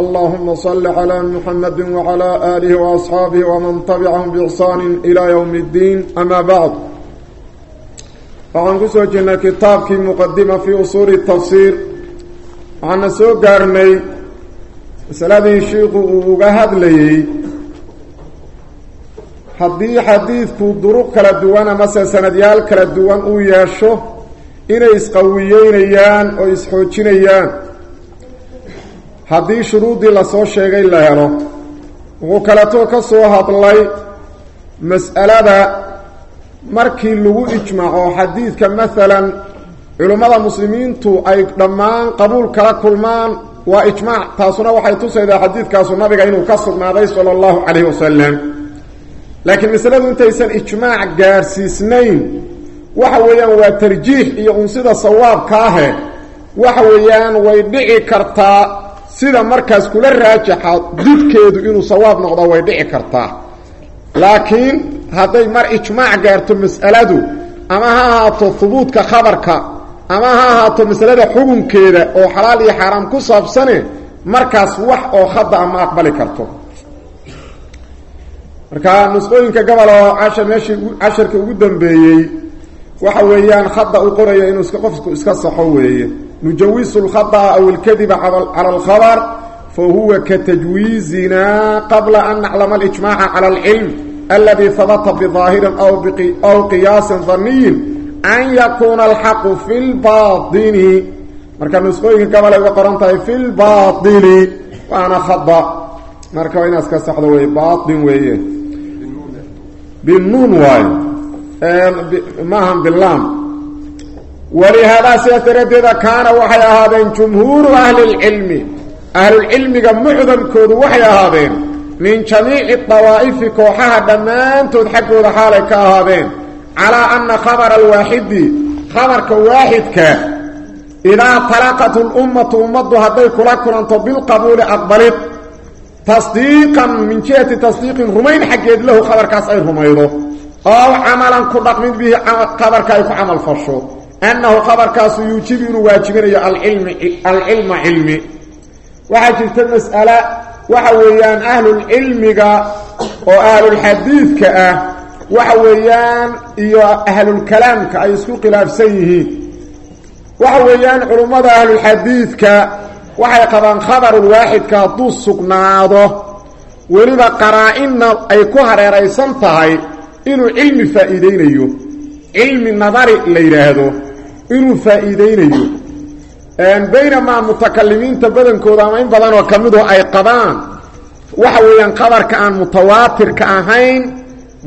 allahuma salli calaa muxamadi wacalaa aalihi waasxaabihi waman tabicahum biixsaani ilaa yowmi اddiin amaa bacd waxaan ku soo jirnay kitaabkii muqadima fii usuuli tafsiir. Waxaana soo gaarnay masaladii shiiku uu uga hadlayey haddii xadiidku duruq kala duwan amase sanadyaal kala duwan uu yeesho inay isqawiyeynayaan oo isxoojinayaan haddii shuruuddii la soo sheegay la helo wuxuu kaleetoo ka soo hadlay mas'alada markii lagu ijmaaco xadiidka maalan culimmada muslimiintu ay dhammaan qabuul kala kulmaan waa ijmaac. Taasuna waxay tusaydaa xadiidkaasu nabiga inuu ka sugnaaday sala allahu calayhi wasalam laakiin masaladu intaysan ijmaac gaarsiisnayn waxa weeyaan waa tarjiix iyo un sida sawaabka ahe waxa weeyaan way dhici kartaa sida markaas kula raajaxa didkeedu inuu sawaab noqdo way dhici kartaa. Laakiin hadday mar ijmaac gaarto mas'aladu ama ha ahaato hubuudka khabarka ama ha ahaato masalada xukunkeeda oo xalaal iyo xaaraam ku saabsane markaas wax oo khada ama aqbali karto. Marka nusqooyinka gobol oo cashar meeshii casharka ugu dambeeyey waxa weeyaan khada uu qoraya inuu iska qofku iska saxo weeye nujawisu lkhada'a aw alkadiba cala alkhabar fa huwa katajwiizina qabla an naclama alijmaca cala alcilm aladi habata bidaahirin aw qiyaasin daniyin an yakuuna alxaqu fi lbaini marka nusqooyinka ay uga qoran tahay fi lbaili waana khada marka waa inaad iska saxdo wey bain weeye. Binuun waayo maahan bilaam walihaadaa sidaas daraaddeeda kaana waxay ahaadeen jumhuuru ahlilcilmi ahlulcilmiga mucdamkoodu waxay ahaadeen min jamiici dawaa'ifi kooxaha dhammaantood xaggooda xaalay ka ahaadeen calaa anna khabara alwaaxidi khabarka waaxidka idaa talaqat lummatu ummaddu hadday kula kulanto bilqabuuli aqbalid tasdiiqan min jihati tasdiiqin rumayn xaggeed lahu khabarkaas ay rumaydo ow camalan ku dhaqmid bihi khabarka ay ku camal fasho annahu khabarkaasu yuujibu inuu waajibinayo alcilma cilmi waxaa jirta mas'ala waxa weeyaan ahlulcilmiga oo ahlulxadiidka ah waxa weeyaan iyo ahlulkalaamka ay isku khilaafsan yihiin waxa weeyaan culummada ahlulxadiidka waxay qabaan khabarulwaaxidka hadduu sugnaado weliba qaraa-inna ay ku hareeraysan tahay inuu cilmi faa'iideynayo cilmi nadari la yidhaahdo inuu faa'iideynayo baynamaa mutakalimiinta badankooda ama in badanoo ka midu ay qabaan waxa weeyaan khabarka aan mutawaatirka ahayn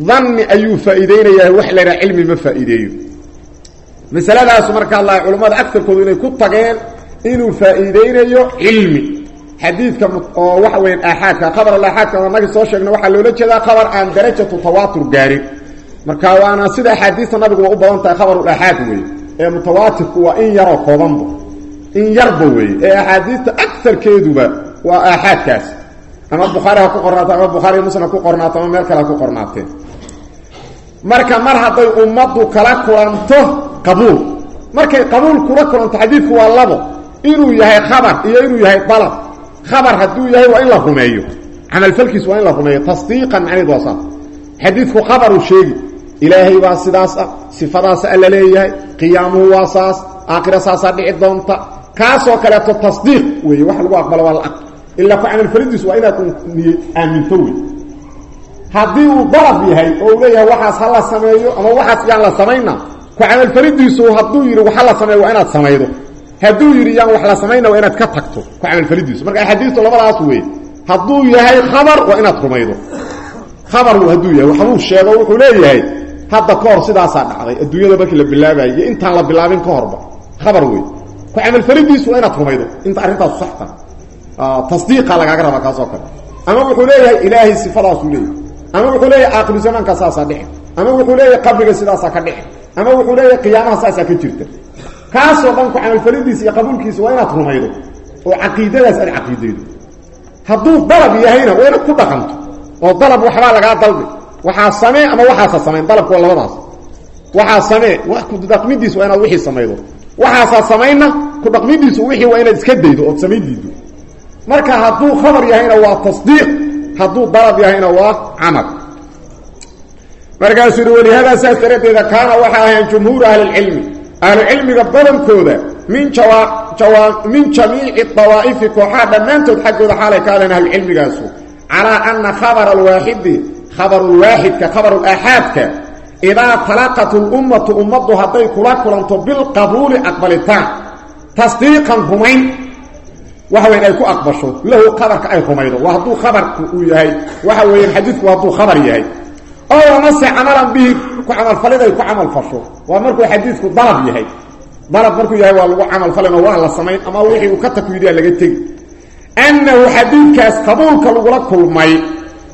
danni ayuu faa'iideynayaa wax la yidhaha cilmi ma faa'iideeyo. Masaladaasu markaa la culimmada agtarkoodu inay ku tageen inuu faa'iideynayo cilmi. Xadiidka oo waxa weyan aaxaadka khabar aaxaadka anagii soo sheegna waxaa loola jeedaa khabar aan darajatu tawaatur gaarin marka waana sida axaadiista nabigu waa u badan tahay khabarulaaxaad weeye ee mutawaatirku waa in yaroo koobanba in yarba weeye ee axaadiista agarkeeduba waa aaxaadkaas. Ama bukhaari ha ku qornaato ama bukhaari muslim ku qornaato ama meel kale ku qornaateen. Marka mar hadday ummaddu kala kulanto qabuul. Markay qabuul kula kulanto xadiidku waa labo. Inuu yahay khabar iyo inuu yahay dalab khabar hadduu yahay waa in la rumeeyo. Camalfalkiis waa in la rumeeyo. Tasdiiqan macnaheed waa saas. Xadiidku khabaruu sheegi ilaahay baa sidaas ah sifadaasa alla leeyahay qiyaamuhu waa saas aakhira saasaa dhici doonta. Kaasoo kaleeto tasdiiq weeye wax lagu aqbalo waa la ilaa ku camalfalidiisu waa inaad aaminto wey haddii uu dalab yahay oo uu leeyahay waxaas ha la sameeyo ama waxaas yaan la samayna ku camalfalidiisu hadduu yidhi wax la sameeyo waa inaad samaydo. Hadduu yidhi yaan wax la samayna waa inaad ka tagto ku camalfalidiisu marka hadda ka hor sidaasaa dhacday adduunyada markii la bilaabayay iyo intaan la bilaabin ka horba khabar wey ku camalfalidiisu waa inaad rumaydo inta arrintaasu saxta. Tasdiiqa lagaaga rabaa kaasoo kale. Ama wuxuu leeyahay ilaahay sifadaasuu leeyahay. Ama wuxuu leeyahay aakhiru zamaanka saasaa dhici. Ama wuxuu leeyahay qabriga sidaasaa ka dhici. Ama wuxuu leeyahay qiyaamaha saasaa ka jirta. Kaasoo dhan ku camalfalidiisa iyo qabuulkiisa waa inaad rumaydo oo caqiidadaas aad caqiidaydo. Hadduu dalab yahayna waa inaad ku dhaqanto oo dalab waxbaa lagaa dalbi waxaa samee ama waxaasa samayn dalabku waa labadaas. Waxaa samee kudhaqmidiisu waa inaad wixii samaydo. Waxaasaa samaynna ku dhaqmidiisu wixii waa inaad iska daydo ood samayn diido marka hadduu khabar yahayna waa tasdiiq hadduu dalab yahayna waa camal. Markaasuu yihi walihadaa saas daradeeda kaana waxay ahayn jumhuuru ahlilcilmi ahlucilmiga badankooda min min jamiici dawaa'ifi kooxaha dhammaantood xaggooda xaalay ka adeen ahlucilmigaasu. Calaa ana khabara alwaaxidi khabarulwaaxidka khabarulaaxaadka idaa talaqat lummatu ummaddu hadday kula kulanto bilqabuuli aqbalitaan tasdiiqan rumayn. Waxa weyan ay ku aqbasho lahu khabarka ay rumaydo. Waa hadduu khabarku uu yahay waxa weeyaan xadiidku hadduu khabar yahay. Oo amase camalan bihi ku camalfalid ay ku camalfasho waa markuu xadiidku dalab yahay. Dalab markuu yahay waa lagu camalfalin oo waa la samayn ama wixii uu ka takwiidiya laga tegi. Annahu xadiidkaas qabuulka lagula kulmay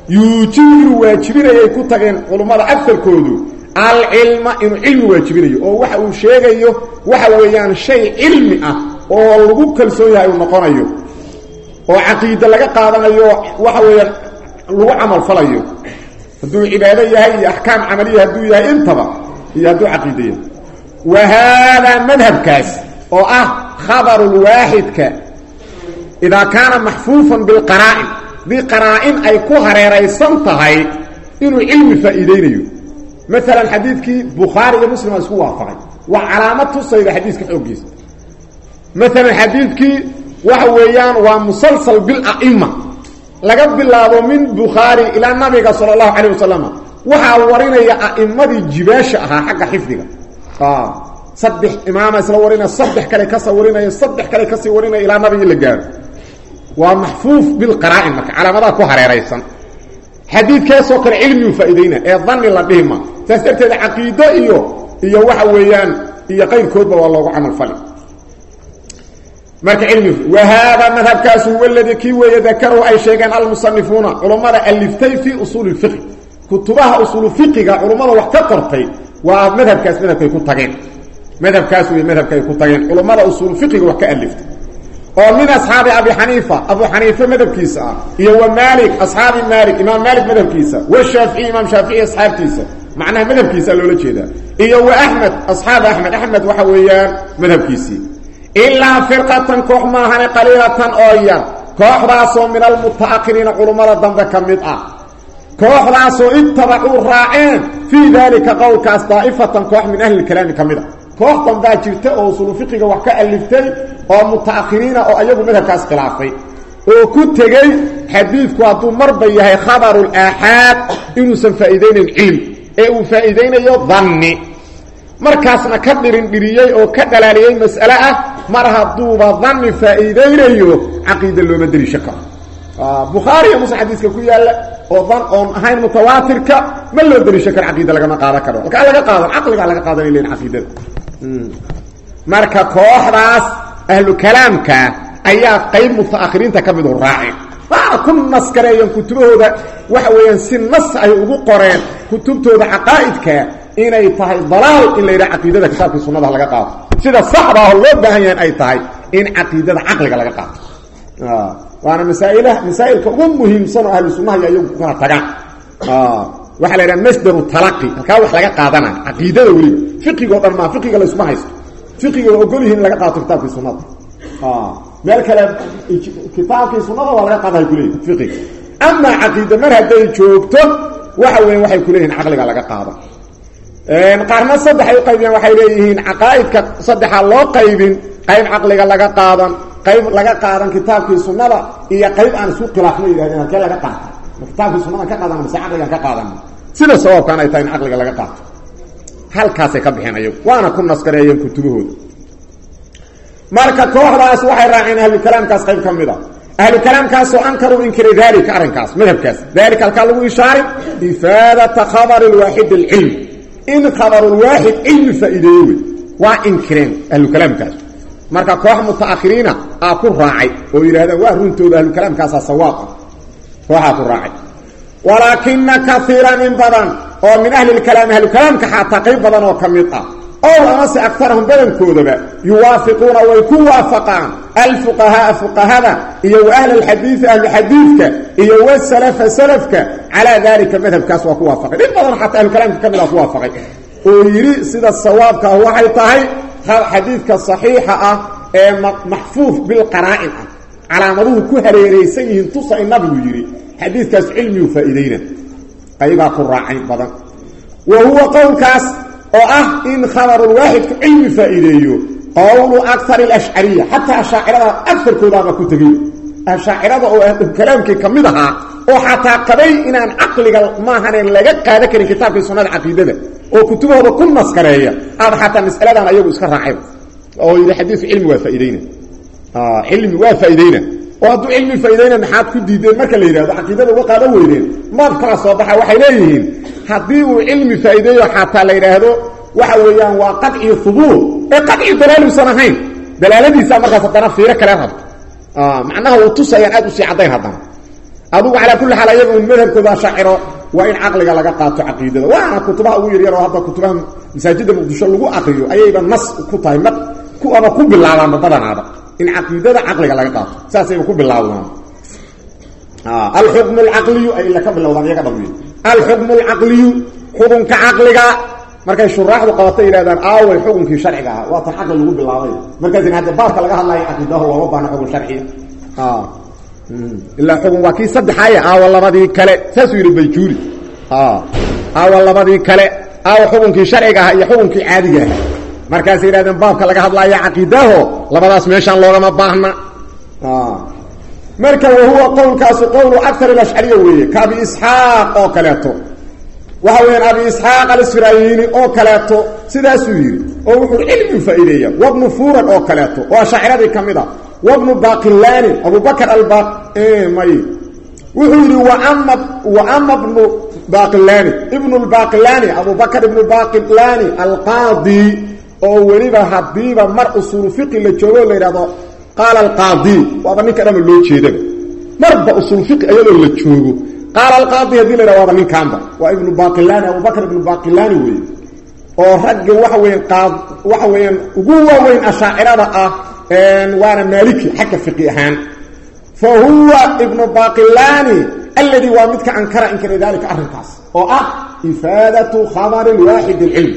yuujibu inuu waajibinayay ku tageen culummada afarkoodu alcilma inuu cilmi waajibinayo oo waxa uu sheegayo waxa weeyaan shay cilmi ah oo lagu kalsoon yahay uu noqonayo oo caqiide laga qaadanayo waxa weeyaan lagu camalfalayo hadduu cibaado yahay iyo axkaam camaliya hadduu yahay intaba iyo hadduu caqiide yahay. Wa haadaa madhabkaas oo ah khabarulwaaxidka idaa kaana maxfuufan bilqaraa'in dii qaraa-in ay ku hareeraysan tahay inuu cilmi faa'iideynayo maalan xadiidkii bukhaari iyo muslim a isku waafaqay waa calaamad tusayda xadiiska xooggiisa maalan xadiidkii waxa weeyaan waa musalsal bila'ima laga bilaabo min bukhaari ilaa nabiga sala allahu calayh wasalam waxaa warinaya a'immadii jibaasha ahaa xagga xifdiga saddex imaama isla warinaya saddex kale ka sii warinaya saddex kale ka sii warinaya ilaa nabigii la gaaro waa maxfuuf bilqaraa'in marka calaamadaha ku hareeraysan. Xadiidkaasoo kale cilmigu faa'iidayna ee danni la dhihima saas darteed caqiido iyo iyo waxa weeyaan iyo qayrkoodba waa loogu camalfali marka cilmigu wa haadaa madhabkaasu huwa ladii kii weeye dakarahu ay sheegeen almusanifuuna culummada aliftay fii usuuli lfiqi kutubaha usuulu fiqiga culummada wax ka qortay waa madhabkaas madhabkay ku tageen. Madhabkaas wey madhabkay ku tageen. Culummada usuulu fiqiga wax ka aliftay oo min asxaabi abi xaniifa abu xaniife madhabkiisa ah iyo wa maalik asxaabi maalik imaam maalik madhabkiisa washaafici imaam shaafici asxaabtiisa macnaha madhabkiisa loola jeedaa iyo wa axmed asxaab axmed axmed waxa weeyaan madhabkiisii ilaa firqatan koox maahane qaliilatan oo yar kooxdaasoo min almutaakiriina culummada dambe ka mid ah. Kooxdaasoo ittabacuu raaceen fii daalika qowlkaas daa'ifatan koox min ahli lkalaami ka mid a koox dambaa jirta oo usulu fiqiga wax ka aliftay oo mutaakhiriina oo ayagu madhabkaas khilaafay oo ku tegey xadiidku hadduu marba yahay khabarul aaxaad inuusan faa'iidaynayn cilmi ee uu faa'iidaynayo danni. Markaasna ka dhirin dhiriyey oo ka dhalaaliyey mas'ale ah mar hadduuba danni faa'iidaynayo caqiida looma deliisho karo. Bukhaari iyo muslim xadiiska ku yaalla oo dan oon ahayn mutawaatirka ma loo deliisho karo caqiida lagama qaadan karo. Halkaa laga qaadan caqligaa laga qaadanay lehin caqiidada marka kooxdaas ahlu kalaamka ayaa qayb mutaakhiriinta ka midu raaceen waana ku naskareeyeen kutubahooda waxa weeyaan si nas ay ugu qoreen kutubtooda caqaa'idka inay tahay dalaal in la yidhaha caqiidada kitaabkii sunnada laga qaato. Sida saxda oo loo baahan yahan ay tahay in caqiidada caqliga laga qaato. Waana masaaila masaa'ilka ugu muhiimsan oo ahlu sunnaha iyo ayagu kala tagaan waxaa la yidhaha masdaru talaqi halkaa wax laga qaadana caqiidada weliba fiqigoo dhan maa fiqiga laysuma haysto. Fiqiga waa ogol laga qaato kitaabkii sunnada. Meel kale kitaabkii sunnada waa laga qaadahay kuleeyihin fiqiga amaa caqiida mar hadday joogto waxa weya waxay kuleeyihin caqliga laga qaado. Qaarna saddex ay u qaybiyeen waxay leeyihiin caqaa'idka saddexa loo qaybin qayb caqliga laga qaadan qayb laga qaadan kitaabkii sunnada iyo qayb aan isku khilaafna yidhahdeen halkee laga qaata ma kitaabkii sunnadan ka qaadan mase caqligan ka qaadan. Sida sawaabkaan ay tahay in caqliga laga qaato. Halkaasay ka bixeen ayagu waana ku naskareeyeen kutubahooda marka kooxdaas waxay raaceen ahlukalaamkaas qayb ka mid a. Ahlukalaamkaasoo ankaruu inkiri daalika arrinkaas madhabkaas. Daalika halkaa lagu ishaari ifaadata khabari lwaaxid alcilm in khabarulwaaxid cilmi faa'iideeye wey. Waa inkireen ahlukalaamkaas marka koox mutaakhiriina aa ku raacay oo yidhahdeen waa runtooda ahlukalaamkaasaa sawaab ah kooxaa ku raacay. Walaakina kaiiran in badan oo min ahli lkalaami ahlukalaamka xataa qayb badan oo ka mid ah. Ow amase akarahum badankoodaba yuwaafiquuna way ku waafaqaan alfuqahaaa fuqahada iyo wa ahla alxadiidi ahlu xadiidka iyo wasalafa salafka. Calaa dalika madhabkaas waa ku waafaqay. In badan xataa ahlukalaamka ka mid a ku waafaqay. Oo yidhi sida sawaabka ah waxay tahay xadiidka saxiixa ah ee maxfuuf bilqaraa'in ah calaamaduhu ku hareeraysan yihiin tusa in nabigu yidhi. Xadiidkaas cilmigu faa'iidayna. Qaybaa ku raacay badan. Wa huwa qowlkaas oo ah in khabarulwaaxidku cilmi faa'iideeyo. Qowlu akar alashcariya xataa ashaacirada afarkoodaaba ku tegey. Ashaacirada oo kalaamkii ka mid oo xataa qabay inaan caqliga maahanen laga qaada karin kitaabkii sunnada caqiidada oo kutubahooda ku naskareeya aada xataa masaladan ayagu iska raaceen oo yidhi xadiiku cilmi waa faaideyna cilmi waa faa'iideyna oo hadduu cilmi faaideyna maxaad ku diideen marka la yidhahdo caqiidada uga qaadan weydeen maad kala soo baxa waxay leeyihiin haddii uu cilmi faa'iideeyo xataa la yidhaahdo waxa weeyaan waa qadci hubuur ee qadci dalaaluusan ahayn dalaaladiisa markaas haddana fiiro kale rabto. macnaha uu tusayaan aad u sii caddayn haddana. adugu calaa kulli xaal ayaga un madhabkooda shaaciro waa in caqliga laga qaato caqiidada. waana kutubaha ugu yaryar oo hadda kutubaha masaajidda muqdisho lagu aqriyo ayayba nas ku tahay ma kuaba ku bilaabaanba badanaaba in caqiidada caqliga laga qaato saasayba ku bilaabdaan alxukmu alcaqliyu ay ila ka bilowdaan iyaga dhawiy alxukmu alcaqliyu xukunka caqliga markay shuraaxdu qabato yidhahdaan aaway xukunkii sharciga ahaa. Waa tan caqli lagu bilaabay. Markaas hadde baabka laga hadlayo caqiidaho looma baahna xukun sharciya ilaa xukun waa kii saddexaaya aawa labadii kale saasuu yidhi bayjuuri aawa labadii kale aawa xukunkii sharciga aha iyo xukunkii caadiga aha markaasay yidhahdeen baabka laga hadlaayo caqiidaho labadaas meeshaan loogama baahna. Marka wahuwa qowlkaasu qowlu akar alashcariya weeye ka abi isxaaq oo kaleeto. Waxa weyaan abi isxaaq alisfirayini oo kaleeto sidaasuu yidhi oo wuxuu cilmiu faa'iideeya wabnu furan oo kaleeto oo ashaaciradii ka mid a wabnu baqilani abubakr may. Wuxuu yidhi waama bnu baqilani ibnu lbaqilani abubakr ibnu baqilani alqaadi oo weliba hadiiba mar usuulu fiqi la joogo la yidhahdo qaala alqaadi waaba ninka dhama loo jeedaba marba usuul fiqi ayadoo la joogo qaala alqaadi haddii la yidhahdo waaba ninkaanba. Waa ibnu baqilani abubakr ibnu baqilani weeye oo ragga waxa weyan qaad waxa weeyaan ugu waaweyn ashaacirada ah waana maaliki xagga fiqi ahaan. Fa huwa ibnu baqilani alladii waa midka ankara inkara dalika arrinkaas oo ah ifaadatu khabari lwaaxid alcilm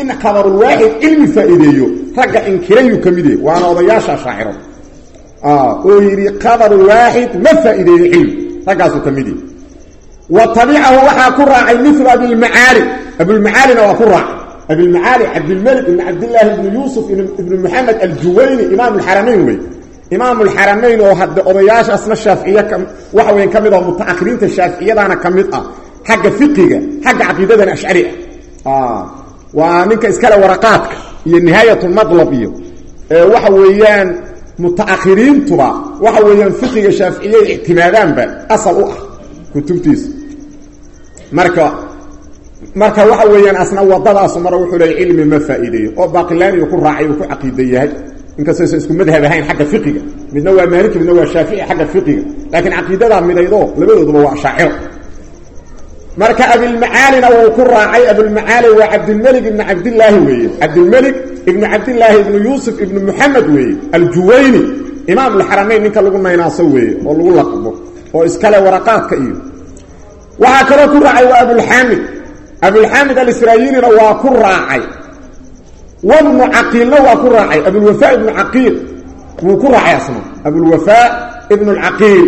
in khabarulwaaxid cilmi faa'iideeyo ragga inkirayuu ka mid yahy waana odayaasha ashaacirada oo yidhi khabarulwaaxid ma faa'iideeyo cilmi raggaasuu ka mid yahy wa tabicahu waxaa ku raacay milu abilmacaali abulmacaalina waa ku raacay abilmacaali cabdilmalik ibn cabdillaahi ibnu yuusuf ibnu moxamed aljuwayni imaam alxaramayn wey imaam alxaramayn oo hadde odayaashaasna shaaficiye waxa weyan ka mid ah mutaakhiriinta shaaficiyadaana ka mid ah xagga fiqiga xagga caqiidadana ashcari ah waa ninka iskale waraqaadka iyo nihaayatulmadlab iyo waxa weeyaan mutaakhiriintuba waxa weeyaan fiqiga shaaficiyada ictimaadaanba asal u ah kutubtiisa. Marka marka waxa weeyaan asna wadadaasu mara wuxuu leey cilmi ma faa'iideeyo oo baaqilaaniga ku raacay uu ku caqiida yahay. Inkastaysan isku madhab ahayn xagga fiqiga midna waa maaliki midna waa shaafici xagga fiqiga laakiin caqiidadaa midaydo labadooduba marka abilmacaalina wuu ku raacay. Abulmacaali waa cabdilmelig ibnu cabdillaahi weeye. Cabdilmelig ibnu cabdillaahi ibnu yuusuf ibnu muxamed weeye. Aljuwayni imaam alxaramayn ninka lagu naynaaso weeye oo lagu laqbo oo iskale waraqaadka iyo. Waxaa kaloo ku raacay waa abulxaamid. Abulxaamid alisraayinina waa ku raacay. Wabnu caqiilna waa ku raacay. Abulwafaa ibnu caqiil wuu ku raacay asna abulwafaa ibnu lcaqiil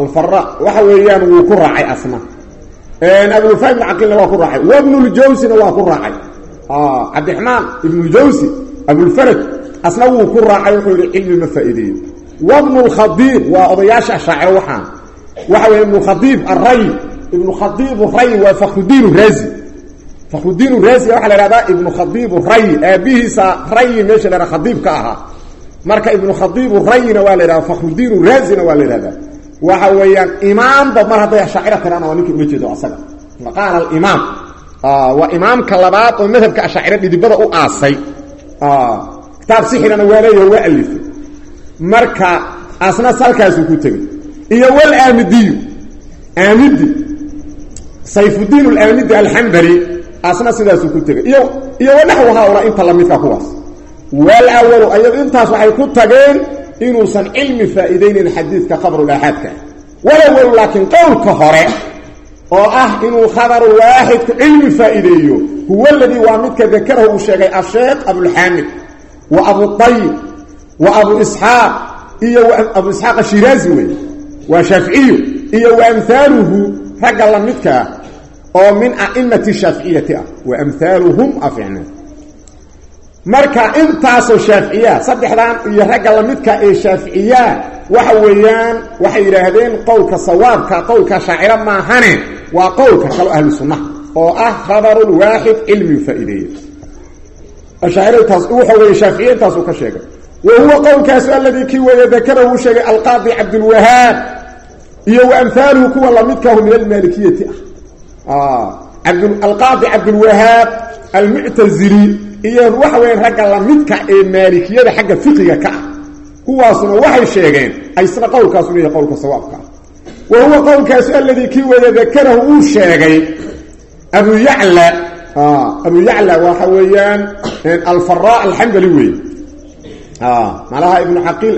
alfara waxa weeyaan wuu ku raacay asna abulwafaa ibnu caqiilna waa ku raacay. Wabnuljawsina waa ku raacay. Cabdiraxmaan ibnuljawsi abulfaraj asna wuu ku raacay wuxuu yihi cilmi ma faa'iideeyo wabnu lkhadiib waa odayaasha ashaaciro waxaan. Waxa weya ibnu khadiib array ibnu khadiib ray waa fakhrudiin raazi fakhrudiin raazi waxaa la ihahdaa ibnu khadiib ray aabihiisa rayi meesha la haha khadiib ka ahaa. Marka ibnu khadiib rayina waa la yhahda fakhrudiin raazina waa la yhahdaa waxa weeyaan imaamba mar hadday ashaacira tiraan waa ninka ula jeedo asaga. Qaala alimaam waa imaamka labaad oo madhabka ashaaciro dhidibada u aasay. Kitaab sixirana waa leeyaho waa alifay. Marka asna salkaasuu ku tegey iyo walaamidiyu aamidi sayfudiin alamidi alxambali asna sidaasuu ku tegay. Iyo iyo wanaxwu haaulaa inta lamidka kuwaas. Walawalu ayado intaas waxay ku tageen inuusan cilmi faa'iidaynayn xadiidka khabarulaaxaadka walawalu laakiin qowlka hore oo ah inuu khabarulwaaxidku cilmi faa'iideeyo huwa aladii waa midka dakarahu uu sheegay asheekh abulxaamid wa abuayib wa abu isxaaq iyo abu isxaaq ashiraazi wey waa shaaficiyu iyo wa amhaaluhu ragga la midka ah oo min a'imati shaaficiyati ah wa amhaaluhum aficna marka intaasoo shaaficiya saddexdan iyo ragga lamidka ee shaaficiya waxa weeyaan waxay yidhaahdeen qowlka sawaabka qowlka shaacira maahane waa qowlka kalo ahlu sunnaha oo ah khabarulwaaxid cilmigu faa'iideeya waxa weeye shaaficiya intaasuu ka sheegay. Wa huwa qowlkaasu aladii kii weeye dakara uu sheegay alqaadi cabdulwahaab iyo wa amhaaluhu kuwa lamidkahu min almaalikiyati ah. Alqaadi cabdulwahaab almuctazili iyo waxa weyan ragga lamidka ee maalikiyada xagga fiqiga ka ah. Kuwaasuna waxay sheegeen aysna qowlkaasu leeyahay qowlka sawaabka. Ah wa huwa aladii kii weeye dakarahu uu sheegay abu yacla abu yacla waxa weeyaan alfara alxambali wey malaha ibnu aqiil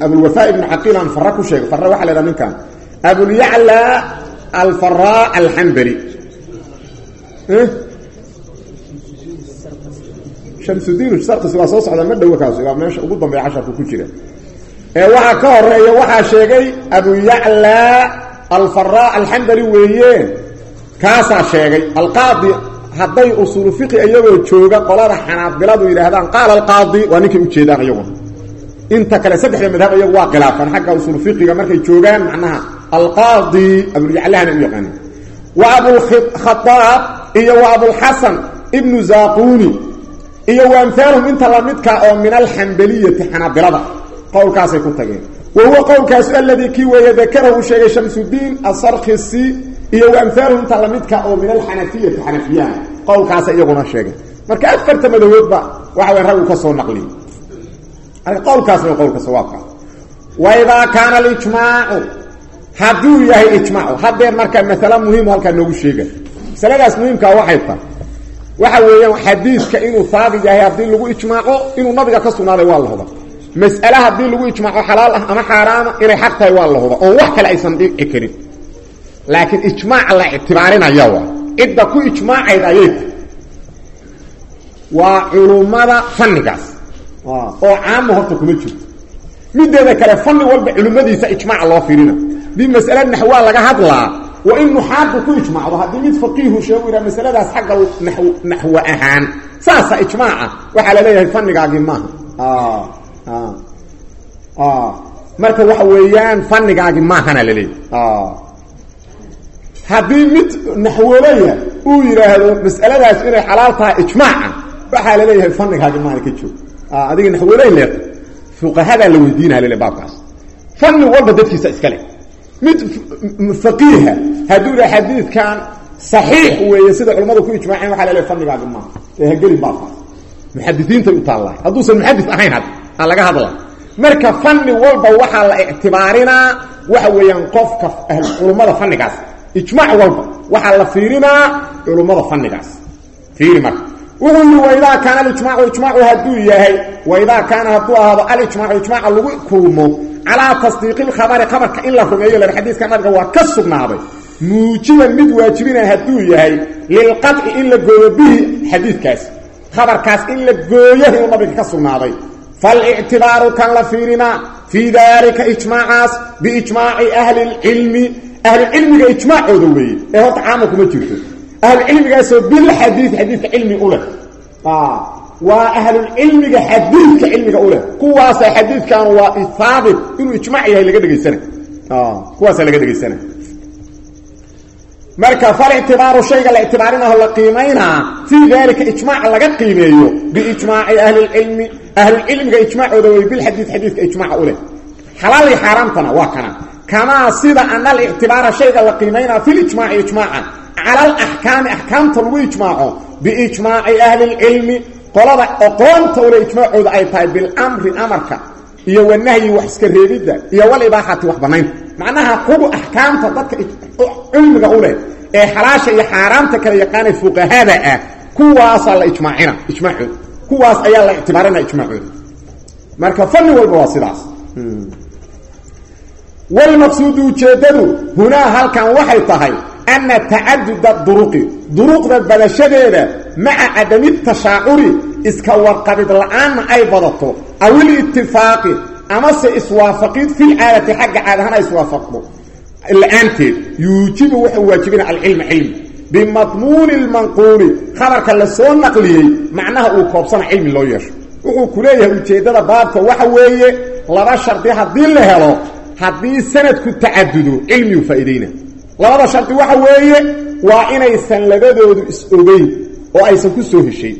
abulwafa ibnu caqiil aan fara ku sheegay. Fara waxa la ydhaha ninkan abulyacla alfara alxambali shamsudiin sarqis waa soo socda ma dhowo kaas waa meesha ugu dambeeya casharka ku jira. Ee waxaa ka horreeya waxaa sheegay abu yacla alfara alxambali weeye. Kaasaa sheegay alqaadi hadday usuulu fiqi iyagoo jooga qolada xanaabiladu yidhaahdaan qaala alqaadi waa ninkay ujeedaan iyaguna inta kale saddexda madhab iyagu waa khilaafan xagga usuulu fiqiga markay joogaan macnaha alqaadi abulyaclahana u yaqaana wa abulkhadaab iyo wa abulxasan ibnu zaaquni iyo wa amhaalhum inta lamidka oo min alxambaliyati xanaabilada qowlkaasay ku tageen. Wa huwa qowlkaasu aladii kii weeye dakarahu uu sheegay shamsudiin asarkhisi iyo wa amhaalhum inta lamidka oo min alxanafiyati xanafiyaha qowlkaasa iyaguna sheegeen. Marka afarta madawoodba waxa way raggu ka soo naqliyey marka qowlkaasna qowlka sawaabka. Wa idaa kaana alijmaacu hadduu yahay ijmaacu haddeer marka masale muhiimu halkaa noogu sheega masaladaas muhiimkaa waxay tahay waxa weeyaan xadiidka inuu haabit yahay haddii lagu ijmaaco inuu nabiga ka sugnaaday waa la huba mas'ale haddii lagu ijmaaco xalaal ah ama xaaraama inay xaq tahay waa la huba oon wax kale aysan dhici karin. Laakiin ijmaac la ictibaarinaya waa. Cidda ku ijmaacayd ayay tahy waa culummada fannigaas. Oo caama horta kuma jirto mideeda kale fanni walba culimmadiisa ijmaaca loo fiirina. Haddii mas'ale naxwaa laga hadlaa waa in nuxaadku ku ijmaacdo haddii mid faqiihu sheegu yidhaha masaladaas xagga naxwo ahaan saasa ijmaaca waxaa la leeyahay fannigaagii maaha. Marka waxa weeyaan fannigaagi maahana laleeyahy haddii mid naxwolaya uu yidhaahdo mas'aladaas inay xalaal tahay ijmaaca waxaa la leeyahay fannigaagi maahana ka joog adiga naxwoley leeq fuqahadaa la weydiinaya lele baabkaas. Fanni walba dadkiisa iska le mid faqiiha hadduu yidhaha xadiidkan saxiix weeye sida culamadu ku ijmaaceen waxa la leeyahay fannigaagi maaha ee hagelin baabkaas muxadisiintay u taallaa hadduusan muxadis ahayn had aa laga hadla marka fanni walba waxaa la ictibaarinaa waxa weeyaan qofka culummada fannigaas ijmaac walba waxaa la fiirinaa culummada fannigaas fiiri marka. Wuxuu yihi waidaa kaana alijmaacu ijmaacu hadduu yahay waidaa kaana hadduu ahaado alijmaacu ijmaaca lagu kulmo calaa tasdiiqi lkhabari khabarka in la rumeeyo lan xadiiska nabiga waa ka sugnaaday. Muujiban mid waajibina hadduu yahay lilqaci in la gooyo bihi xadiidkaas. Khabarkaas in la gooyo inuu nabiga ka sugnaaday. Falictibaaru kan la fiirinaa fii daalika ijmaacaas biijmaaci ahli lcilmi ahlucilmiga ijmaacooda weeye. Ee horta caama kuma jirto. Ahlucilmigaasoo bilxadiid xadiidka cilmi u leh waa ahlulcilmiga xadiidka cilmiga u leh. Kuwaasa xadiidkan waa haabit inuu ijmaac yahay laga dhegaysana kuwaasa laga dhegaysana marka falictibaaru shayga la ictibaarinaho la qiimaynaa fii dalika ijmaac laga qiimeeyo biijmaaci ahlilcilmi ahlulcilmiga ijmaacooda wey bilxadiid xadiidka ijmaaca u leh. Xalaal iyo xaaraamtana waa kana. Kamaa sida ana alictibaara shayga la qiimaynaa filijmaaci ijmaacan cala alaxkaami axkaamta lagu ijmaaco biijmaaci ahlilcilmi qolada oqoonta ule ijmaacooda ay tahay bilamri amarka iyo wanahyi wax iska reebidda iyo walibaaxati wax banaynta macnaha kugu axkaamta dadka cilmiga u leh ee xalaasha iyo xaaraamta kala yaqaanay fuqahada ah kuwaasaa la ijmaacina ijmaacooda kuwaas ayaa la ictibaarina ijmaacooda marka fanni walba waa sidaas. Walmaqsuudu ujeeddadu hunaa halkan waxay tahay ana tacaduda duruqi duruqda badashadeeda maca cadami tashaacuri iska warqabid la'aanna ay badato aw ilitifaaqi amase iswaafaqid fil caadati xagga caadahaan ay iswaafaqdo la'aanteed yuujibu wuxuu waajibina alcilma cilmi bimadmuuni lmanquuli khabarka la soo naqliyey macnaha uu koobsana cilmi loo yeesho wuxuu ku leeyahay ujeeddada baabka waxa weeye laba shardi haddii la helo haddii sanadku tacadudo labada shardi waxa weeye waa inaysan labadoodu is-ogeyn oo aysan ku soo heshay.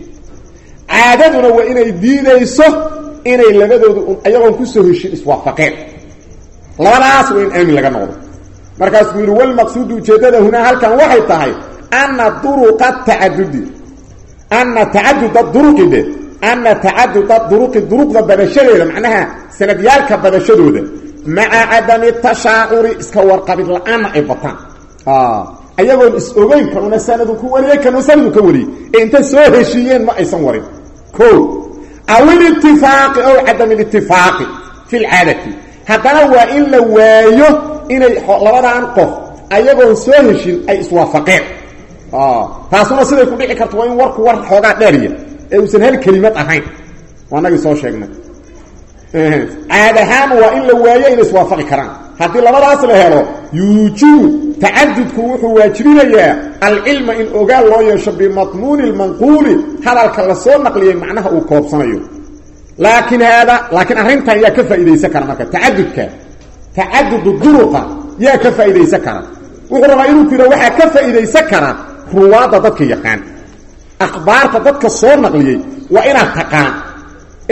Caadaduna waa inay diidayso inay labadoodu ayagoon ku soo heshin iswaafaqeen. Labadaas waa in aamin laga noqdo. Markaasuu yidhi walmaqsuudu ujeeddada hunaa halkan waxay tahay ana duruqa tacadudi. Ana tacaduda duruqi de. Ana tacaduda duruqi duruqda badashadeeda macnaha sanadyaalka badashadooda maca cadami tashaacuri iska warqabid la'aanna ay bataan. Ayagoon is-ogeyn kanuna sanadu ku wariyey kanuna sanadu ka wariyey ee inta soo heshiiyeen ma aysan warin. O aw ilitifaaqi ow cadam ilitifaaqi fi lcaadati haddana waa in la waayo inay labadan qof ayagoon soo heshin ay iswaafaqeen. Taasuna siday ku dhici karto waa in warku war xoogaa dheeriya ee uusan hal kelimad ahayn. Waa nagii soo sheegnay caad ahaan waa in la waayo inay iswaafaqi karaan. Haddii labadaas la helo yuujibu tacadudku wuxuu waajibinayaa alcilma in ogaal loo yeesho bimadmuuni lmanquuli hadalka la soo naqliyay macnaha uu koobsanayo. Laakiin haada laakiin arrintan yaa ka faa'iidaysan kara marka tacadudka tacadudu duruqa yaa ka faa'iidaysan kara. Wuxuu rabaa inuu ku yidha waxaa ka faa'iidaysan kara ruwaadda dadka yaqaan. Akhbaarta dadka soo naqliyey waa inaad taqaan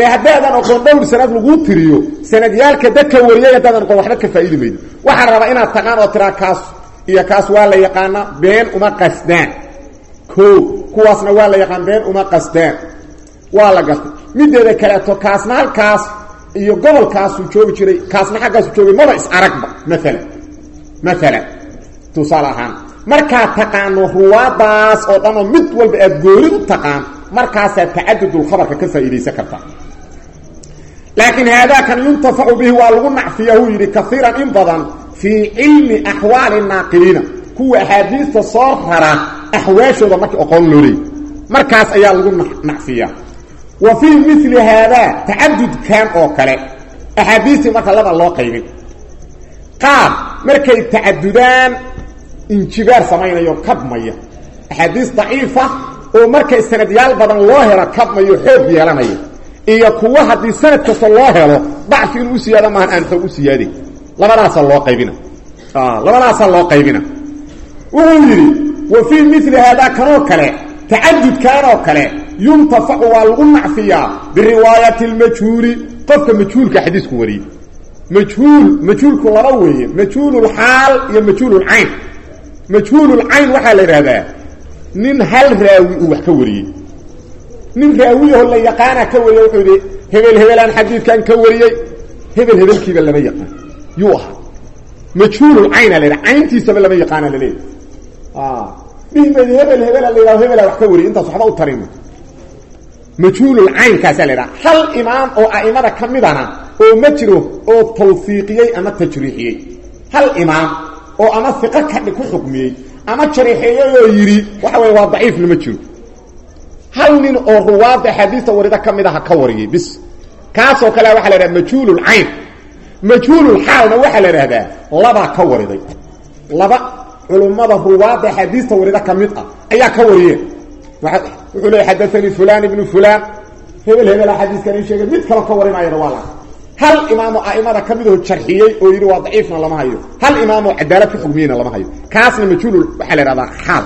ee haddaadan oqoon dhowr sanad laguu tiriyo sanadyaalka dadka wariyay haddaadan oqoon waxba ka faa'iidi maydo waxaa rabaa inaad taqaan oo tiraa kaas iyo kaas waa la yaqaana been uma qasdaan. O kuwaasna waa la yaqaan been uma qasdaan. Waa la gartay mideeda kaleeto kaasna halkaas iyo gobolkaasuu joogi jiray kaasna xaggaasuu joogay maba is aragba maalan maalan tusaale ahaan markaad taqaano ruwaadaas oo dhan oo mid walba aad gooni u taqaan markaasaad tacadudulkhabarka ka faa'iidaysan kartaa laakiin haadaakan yuntafacu bihi waa lagu nacfiya huu yidhi kaiiran in badan fii cilmi axwaali naaqiliina. Kuwa axaadiista soo rara axwaashooda markii oqoon loo leeyay markaas ayaa lagu nacfiyaa wa fii mili haadaa tacadudkan oo kale axaadiistii marka laba loo qaybin. Qaar markay tacadudaan injibaar samaynayo kabmaya axaadiis daciifa oo markay sanadyaal badan loo helo kabmayo xoog yeelanaya iyo kuwa haddii sanad kasta loo helo dacfi inuu u siyaado maahan aan xoog u loo qaybina. Labadaasaa loo qaybina. Wuxuu yidhi wa fii mili haadaa kanoo kale tacadudkan oo kale yuntafacu waa lagu nacfiyaa biriwaayati اlmajhuuli qofka majhuulka xadiisku wariyey. Majhuul majhuulku laba weeye majhuululxaal iyo majhuululcayn majhuululcayn waxaa la idhahdaa nin hal raawi uu wax ka wariyey nin raawiyaho la yaqaana ka wariye wuxuu yidhi hebel hebelaan xadiidkan ka wariyey. Hebel hebelkiiba lama yaqaan. Yuu ahaa. Majhuululcayna la ydhaha cayntiisaba lama yaqaana laleeyahy dhihmedi hebel hebela la yidhahdo hebelaa wax ka wariyay intaas waxba u tarima majhuululcaynkaasaa la ydhaha hal imaam oo a'imada ka midana oo ma jiro oo tawfiiqiyey ama tajriixiyey. Hal imaam oo ama iqo kadhi ku xukmiyey ama jariixeeyey oo yidhi waxa wey waa daciifna ma jiro hal nin oo ruwaadda axaadiista warida ka mid aha ka wariyey. Bis. Kaasoo kale waxa la idhaha majhuululcayn majhuululxaalna waxaa la idhahdaa labaa ka wariday. Laba culummada ruwaadda axaadiista warida ka mid ah ayaa ka wariyeen wuxuu leey xadaanii fulan ibnu fulan hebel hebela xadiiskan ii sheegay. Mid kaloo ka warinayana waa hal imaamoo a'imada ka midoo jarxiyey oo yidhi waa daciifna lama hayo. Hal imaamoo cadaalad ku xugmiyeyna lama hayo. Kaasna majhuul waxaa la ihahdaa xaal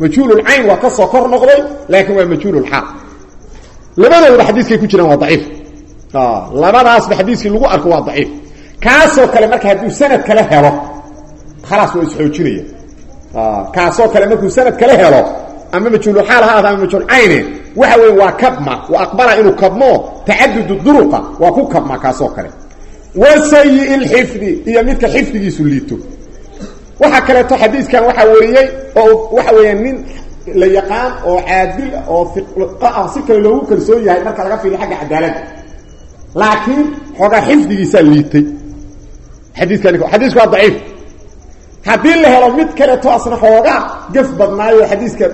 majhuululcayn waa ka soo kor noqday laakiin waa majhuululxaal labadooda xadiiskay ku jiraan waa daciif. Labadaasba xadiiskii lagu arko waa daciif. Kaasoo kale marka hadduu sanad kale helo khalaas waa isxoojinaya kaasoo kale markuu sanad kale helo ama majhuululxaal ha ahda ama majhuulcayne waxa weeye waa kabma wa aqbala inuu kabmo tacadudu duruqa waa ku kabma kaasoo kale. Wa sayi lxifdi iyo midka xifdigiisu liito waxaa kaleeto xadiiskan waxaa wariyey oo waxa weeya nin la yaqaan oo caadil oo iqa ah si kale loogu kalsoon yahay marka laga fiiriyo xagga cadaaladda laakiin xoogaa xifdigiisaa liitay. Xadiiskani xadiisku waa daciif. Haddii la helo mid kaleeto asna xoogaa gaf badnaayo xadiiska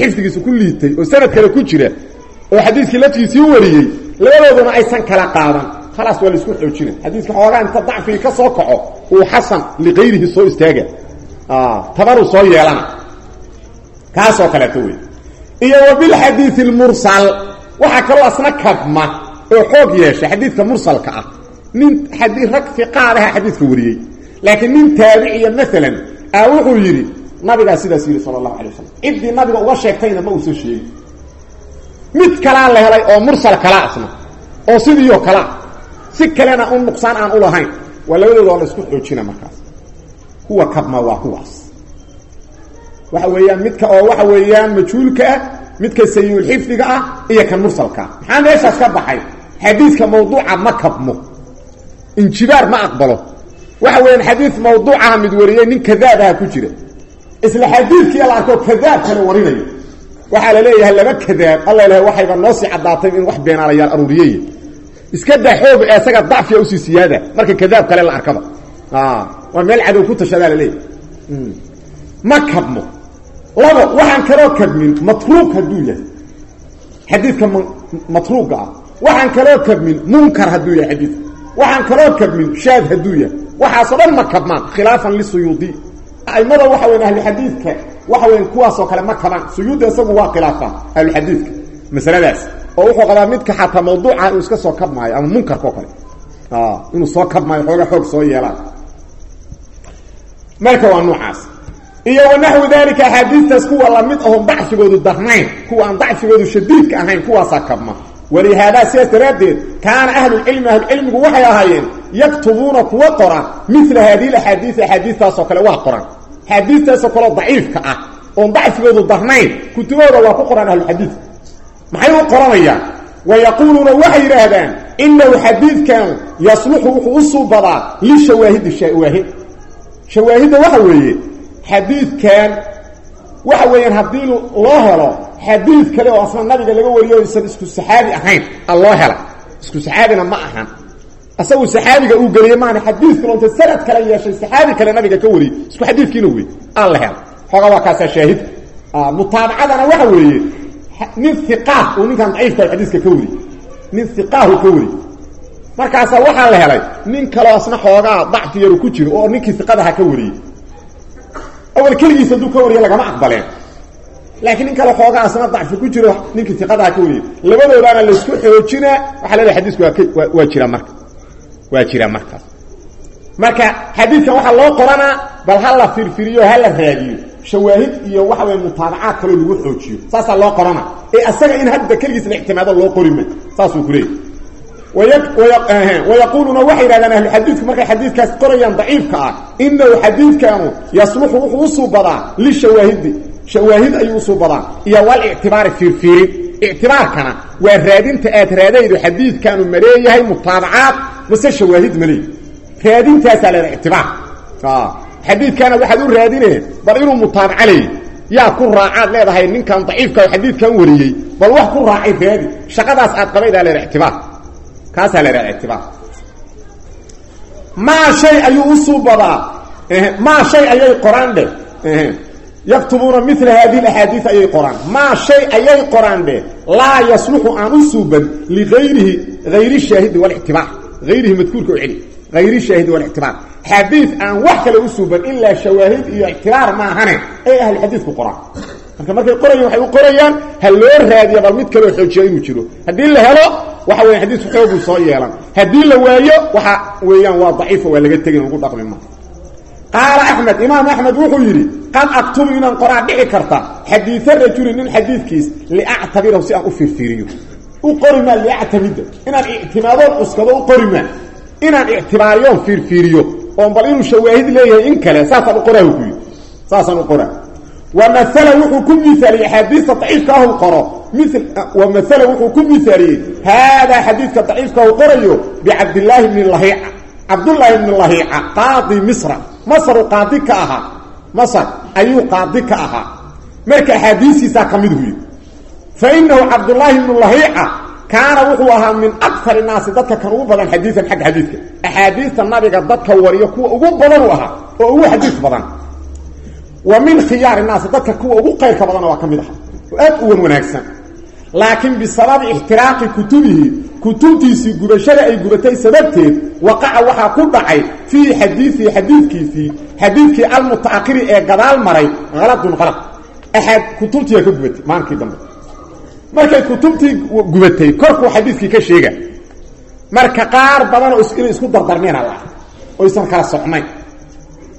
xifdigiisa ku liitay oo sanad kale ku jira oo xadiiskii laftiisii wariyey labadooduna aysan kala qaadan khalaas waa la isku xoojina xadiiska xoogaa inta dacfigii ka soo kaco uu xasan liqayrihi soo istaaga tabaruu soo yeelana kaasoo kaleeto wey iyo wa bilxadiii lmursal waxaa kaloo asna kabma oo xoog yeesha xadiidka mursalka ah nin rag fiqaadaha xadiidka wariyey laakiin nin taabiciya maalan a wuxuu yidhi nabigaa sidaas yidhi sala allahu alay wasalam ciddii nabiga uga sheegtayna ma uusan sheegin mid kalaa la helay oo mursal kala asna oo sidiioo si kalena u nuqsaan aan ulahayn waa labadooda la isku xoojina markaas. Kuwa kabma waa kuwaas waxa weeyaan midka oo waxa weeyaan majhuulka ah midka sayiulxifdiga ah iyo kan mursalkaa maxaa meeshaas ka baxay? Xadiidka mawduuca ma kabmo. Injibaar ma aqbalo. Waxa weeyaan xadiid mawduucaha mid wariyey nin kadaabaha ku jira. Isla xadiidkii la arko kadaab kale warinayo. Waxaa la leeyahay laba kadaab alla ilahay noo sii caddaatay in wax beenaalayaal aruuriyey iska daa xoog ee isaga dacfiya u sii siyaada. Marka kadaab kale la arkaba. Waa meel cadow ku tashadaa la leeyahay ma kabmo. Labo waxaan kaloo kabmin matruuq hadduu yahay. Xadiidka matruuqa ah. Waxaan kaloo kabmin munkar hadduu yahay xadiidka. Waxaan kaloo kabmin shaad hadduu yahay. Waxaasoo dhan ma kabmaan khilaafan lisuyuudi aimada waxa weyn ahluxadiidka waxa weyn kuwaasoo kale ma kabaan. Suyuudda isagu waa khilaafaan ahluxadiidka masaladaas oo wuxuu qabaa midka xataa mawduuca inuu iska soo kabmaayo ama munkarka oo kale. Inuu soo kabmaayo xooga xoog soo yeelaan marka waa noocaas iyo wanaxwu dalika axaadiistaas kuwa la mid ahon dacfigoodu darnayn kuwa aan dacfigoodu shadiidka ahayn kuwaasaa kabma. Walihaadaa sidaas daraaddeed kaana ahlulcilmi ahlucilmigu waxay ahaayeen yaktubuuna kuwa qora mila haadihi axaadiii axaadiistaasoo kale waa qoran. Axaadiistaasoo kaleo daciifka ah oon dacfigoodu darnayn kutubahooda waa ku qoraan ahluxadiid maxay u qoranayaan? Wa yaquuluuna waxay yidhaahdaan inahu xadiidkan yasluxu wuxuu u suubadaa lishawaahidi shawaahid shawaahidda waxa weeye xadiidkan waxa weeyaan haddii loo helo xadiid kale oo asna nabiga laga wariyo isan isku saxaabi ahayn a loo hela. Isku saxaabina ma ahan. Asagu saxaabiga uu geliyey maana xadiid kale inta sanad kale yeeshay saxaabi kale nabiga ka wariyey isku xadiidkiina wey. Aan la hela. Xooga waa kaasaa mutaabacadana waxa weeye nin iqaah uu ninkan daciifka xadiiska ka wariyey nin iqaahu ka wariyey markaasaa waxaa la helay nin kaleo asna xoogaa dacfi yaru ku jiro oo ninkii iqadaha ka wariyey awal keligiis hadduu ka wariyo lagama aqbaleen. Laakiin nin kale xoogaa asna dacfi ku jiro ninkii iqadaha ka wariyey labadoodaana laysku xoojinaa waxaa la lehay xadiisku waa waa jira marka. Waa jira markaas marka xadiidkan waxaa loo qoranaa bal ha la firfiriyo ha la shawaahid iyo waxa weya mutaabacaad kaloo lagu xoojiyo. Saasaa loo qorana. Ee asaga in hadda keligiis la ictimaado loo qorima saasuu ku leeyay wayaquuluuna waxay yidhahdaan ahluxadiidku markay xadiidkaas qorayaan daciifka ah. Inahu xadiidkanu yasluxu wuxuu u suubadaa lishawaahidi. Shawaahid ayuu usuubadaa iyo walictibaari fiirfiirin ictibaarkana waa raadinta aad raadaydo xadiidkaanu maleeyahay mutaabacaad mase shawaahid maleey raadintaasaa leeda ictibaar xadiidkaana waxaad u raadinee bal inuu mutaabaco leeyay yaa ku raacaad leedahay ninkan daciifka xadiidkan wariyey bal wax ku raacay raadi shaqadaas aad qabaydaa leeda ictibaar. Kaasaa la idhaha ictibaar. Maa shay ayuu u suubadaa maa shay ayay qoraan dheh yaktubuuna mila haadihi axaadiid ayay qoraan. Maa shay ayay qoraan dheh laa yasluxu aan u suuban ligayrihi hayri shaahidi walictibaar hayrihi madkuurka u celi hayri shaahidi walictibaar xadiid aan wax kale u suuban ilaa shawaahid iyo ictibaar maahane ay ahluxadiidku qoraan marka markay qorayaan waxay u qorayaan ha loo raadiya bal mid kaloo xoojiya inuu jiro haddii la helo waxa weya xadiisku xooguu soo yeelan haddii la waayo waxa weeyaan waa daciifo waa laga tegin lagu dhaqmi ma qaala axmed imaam axmed wuxuu yidhi qad aktubu inaan qoraa dhici karta xadiia rajuli nin xadiidkiis liactabirahu si aan u fiirfiiriyo u qorimaa liactamida inaan ictimaadoon cuskado u fiirfiiriyo oon bal inuu shawaahid leeyahay in kale saasaan u qoraa ku yidhi. Saasaan u qoraa. Wamaala wuxuu ku miaaliyey axaadiista daciifka ahu qoro. Wamaala wuxuu ku miaaliyey haadaa xadiidka daciifka ahu qorayo bicabdillaahi bni lahiica cabdullaahi bni lahiica qaadi misra. Masaru qaadi ka ahaa. Masar ayuu qaadi ka ahaa. Marka axaadiistiisaa ka mid huyi fa inahu cabdullaahi ibnu lahiica kaana wuxuu ahaa min akar naasi dadka kan ugu badan xadiian xagga xadiidka. Axaadiista nabiga dadka wariyo kuwa ugu badan u ahaa oo ugu xadiis badan. Wa min khiyaari naasi dadka kuwa ugu qayrka badanna waa ka mid aha oo aad u wan wanaagsan. Laakiin bisababi ixtiraaqi kutubihi kutubtiisii gubashada ay gubatay sababteed waqaca waxaa ku dhacay fii xadiiii xadiidkiisii xadiidkii almutaakiri ee gadaal maray haladun halad markay kutubtii gubatay korkuu xadiidkii ka sheega marka qaar badanoo inay isku dardarmeena la oysan kala socnayn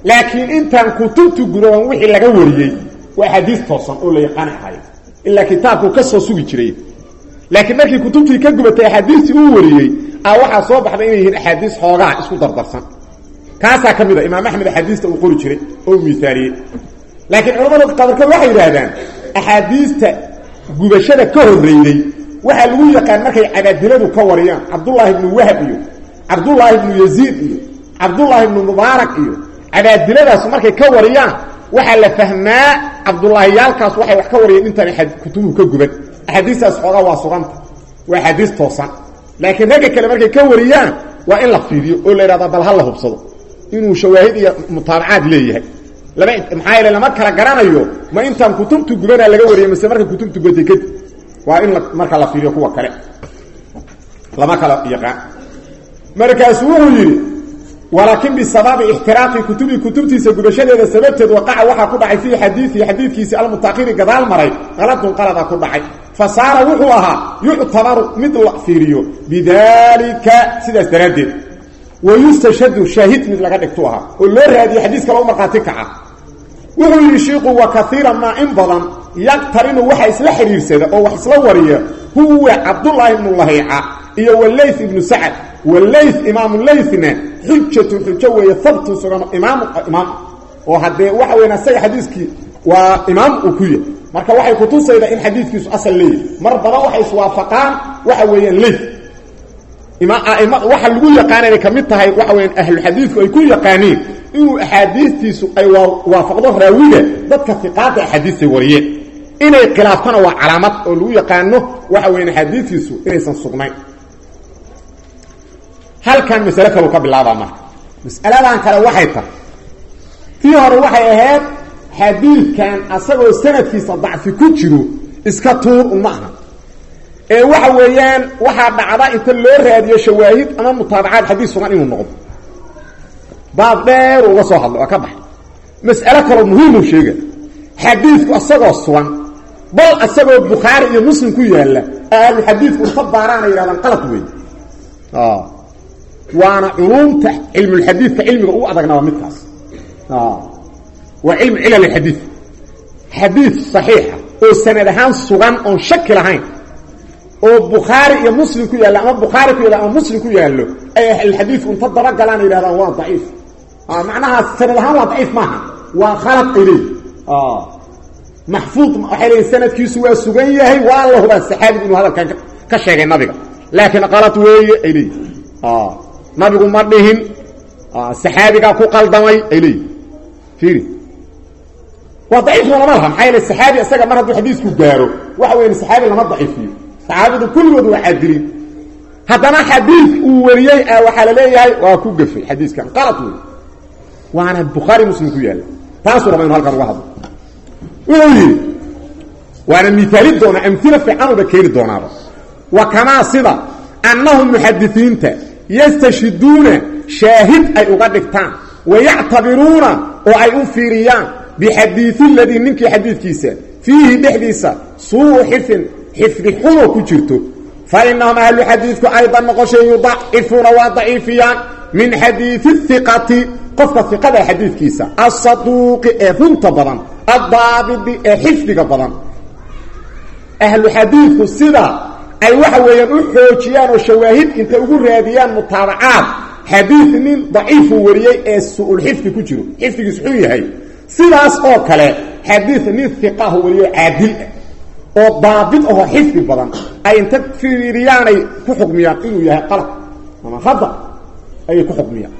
laakiin intaan kutubtu gudaban wixii laga wariyey waa xadiis toosan oo la yaqaani ahay ilaa kitaabku ka soo sugi jiray. Laakiin markii kutubtii ka gubatay axaadiistii uu wariyey a waxaa soo baxday inay yihiin axaadiis xoogaa isku dardarsan. Kaasaa ka mid a imaam axmed axaadiista uu qori jiray oo miaaliyey laakiin culamada qabarkood waxay yidhaahdaan axaadiista gubashada ka horreeyey waxaa lagu yaqaan markay cabaadiladu ka wariyaan cabdullaahi ibnu wahab iyo cabdullaahi ibnu yaziid iyo cabdullaahi ibnu mubaarak iyo cabaadiladaas markay ka wariyaan waxaa la fahmaa cabdullaahiyaalkaas waxay wax ka wariyeen intaan kutubuhu ka guban. Axaadiistaas xoogaa waa suganta waa axaadiis toosan. Laakiin ragga kale markay ka wariyaan waa in la fiiriyo oo la yidhahda bal ha la hubsado. Inuu shawaahid iyo mutaabacaad leeyahay maxaa yeele lama kala garanayo ma intaan kutubtu gubanaa laga wariyay mase marka kutubtu gotay kadib waa in marka la fiiriyo kuwa kale. Lama kala yaqaan. Markaasu wuxuu yidhi walaakin bisababi ixtiraaqi kutubii kutubtiisa gubashadeeda sababteed waqaca waxaa ku dhacay fii xadiiii xadiidkiisi almutaakiri gadaal maray qaladun qalada ku dhacay. Fa saara wuxuu ahaa yuctabaru mid la fiiriyo. Bidalika sidaas daraaddeed wayustashhadu shaahid mid laga dhigtu ahaa oo loo raadiyo xadiis kale u markhaati kaca wuxuu yidhi shiiku wa kaiiran maa in badan yaqtarinu waxa isla xidhiirsada oo wax isla wariya huwa cabdullaahi ibnu lahiica iyo walayth ibnu sacad walayth imaamu laythna xujatun xujo weeye habtun sugan imaam imaam oo haddee waxa weyan asaga xadiiskii waa imaam uu ku yahay marka waxay kutusaydaa in xadiidkiisu asal leeyahy mar badan waxay iswaafaqaan waxa weeyaan leyth waxa lagu yaqaan inay ka mid tahay waxa weya ahluxadiidku ay ku yaqaaniin inuu axaadiistiisu ay waafaqdo raawiga dadka iqaada axaadiistay wariyeen. Inay khilaaftana waa calaamad oo lagu yaqaano waxa weya axaadiistiisu inaysan sugnayn. Halkan masale kaleu ka bilaabaa marka. Mas'aladan kale waxay tahay tii hore waxay ahayd xadiidkan asagoo sanadkiisa dacfi ku jiro iska tuur uma aha ee waxa weeyaan waxaa dhacda inta loo raadiyo shawaahid ama mutaabacaad xadiis sugan inuu noqdo. Baab dheer uga soo hadlo waa ka baxay. Mas'alo kaloo muhiimu sheega xadiidku asagoo sugan bal asagoo bukhaari iyo muslim ku yaalla ahlu xadiidku inta baaraana yidhahdaan qalad wey waana culumta cilmulxadiidka cilmiga ugu adagna waa midkaas waa cilmu cilal xadiid. Xadiid saxiixa oo sanad ahaan sugan oon shaki lahayn oo bukhaari iyo muslim ku yaalla ama bukhaari ku yaalla ama muslim ku yaallo ay ahlulxadiidku inta dabagalaan yidhahdaan waa daciif. Macnahaas sanad ahaan waa daciif maaha. Waa khalad ay leeyihiin maxfuud waxay leeyihiin sanadkiisu waa sugan yahay waa la hubaa saxaabigu inuu hadalkan ka sheegay nabiga. Laakiin qalad weeye ay leeyihiin nabigu ma dhihin. Saxaabigaa ku qaldamay ay fiiri. Waa daciifna lama laha maxaa saxaabi isaga mar hadduu xadiisku gaaro waxa weya saxaabi lama daciifiyo saxaabadu kulligood waa caadiliin haddana xadiid uu wariyey waxaa la leeyahay waa ku gafay xadiiskan qalad wey waana bukhaari muslim ku yaalla taasuu raba inu halkan uga hadlo. Wuxuu yidhi waana miaali doonaa amilo fiicanuba keeni doonaaba wa kamaa sida annahum muxadisiinta yastashiduuna shaahid ay uga dhigtaan wayactabiruuna oo ay u fiiriyaan bixadiii ladii ninkii xadiidkiisa fiihi dhexdiisa xifdi xumo ku jirto. Fa inahum ahlu xadiidku aydan noqoshay yudacifuuna waa daciifiyaan min xadiii iqati qofka iqada xadiidkiisa asaduuqi ee runta badan addaabidi ee xifdiga badan. Ahlu xadiidku sida ay waxa weeyaan u xoojiyaan oo shawaahid intay ugu raadiyaan mutaabacaad xadiid nin daciifuu wariyey ee su'ulxifdi ku jiro xifdigiis sidaas oo kale xadiid nin iqahu ah oo daabid ahoo xifdi badan ay inta fiiriyaanay ku xukmiyaan inuu yahay qalad ama hadda ayay ku xukmiyaan.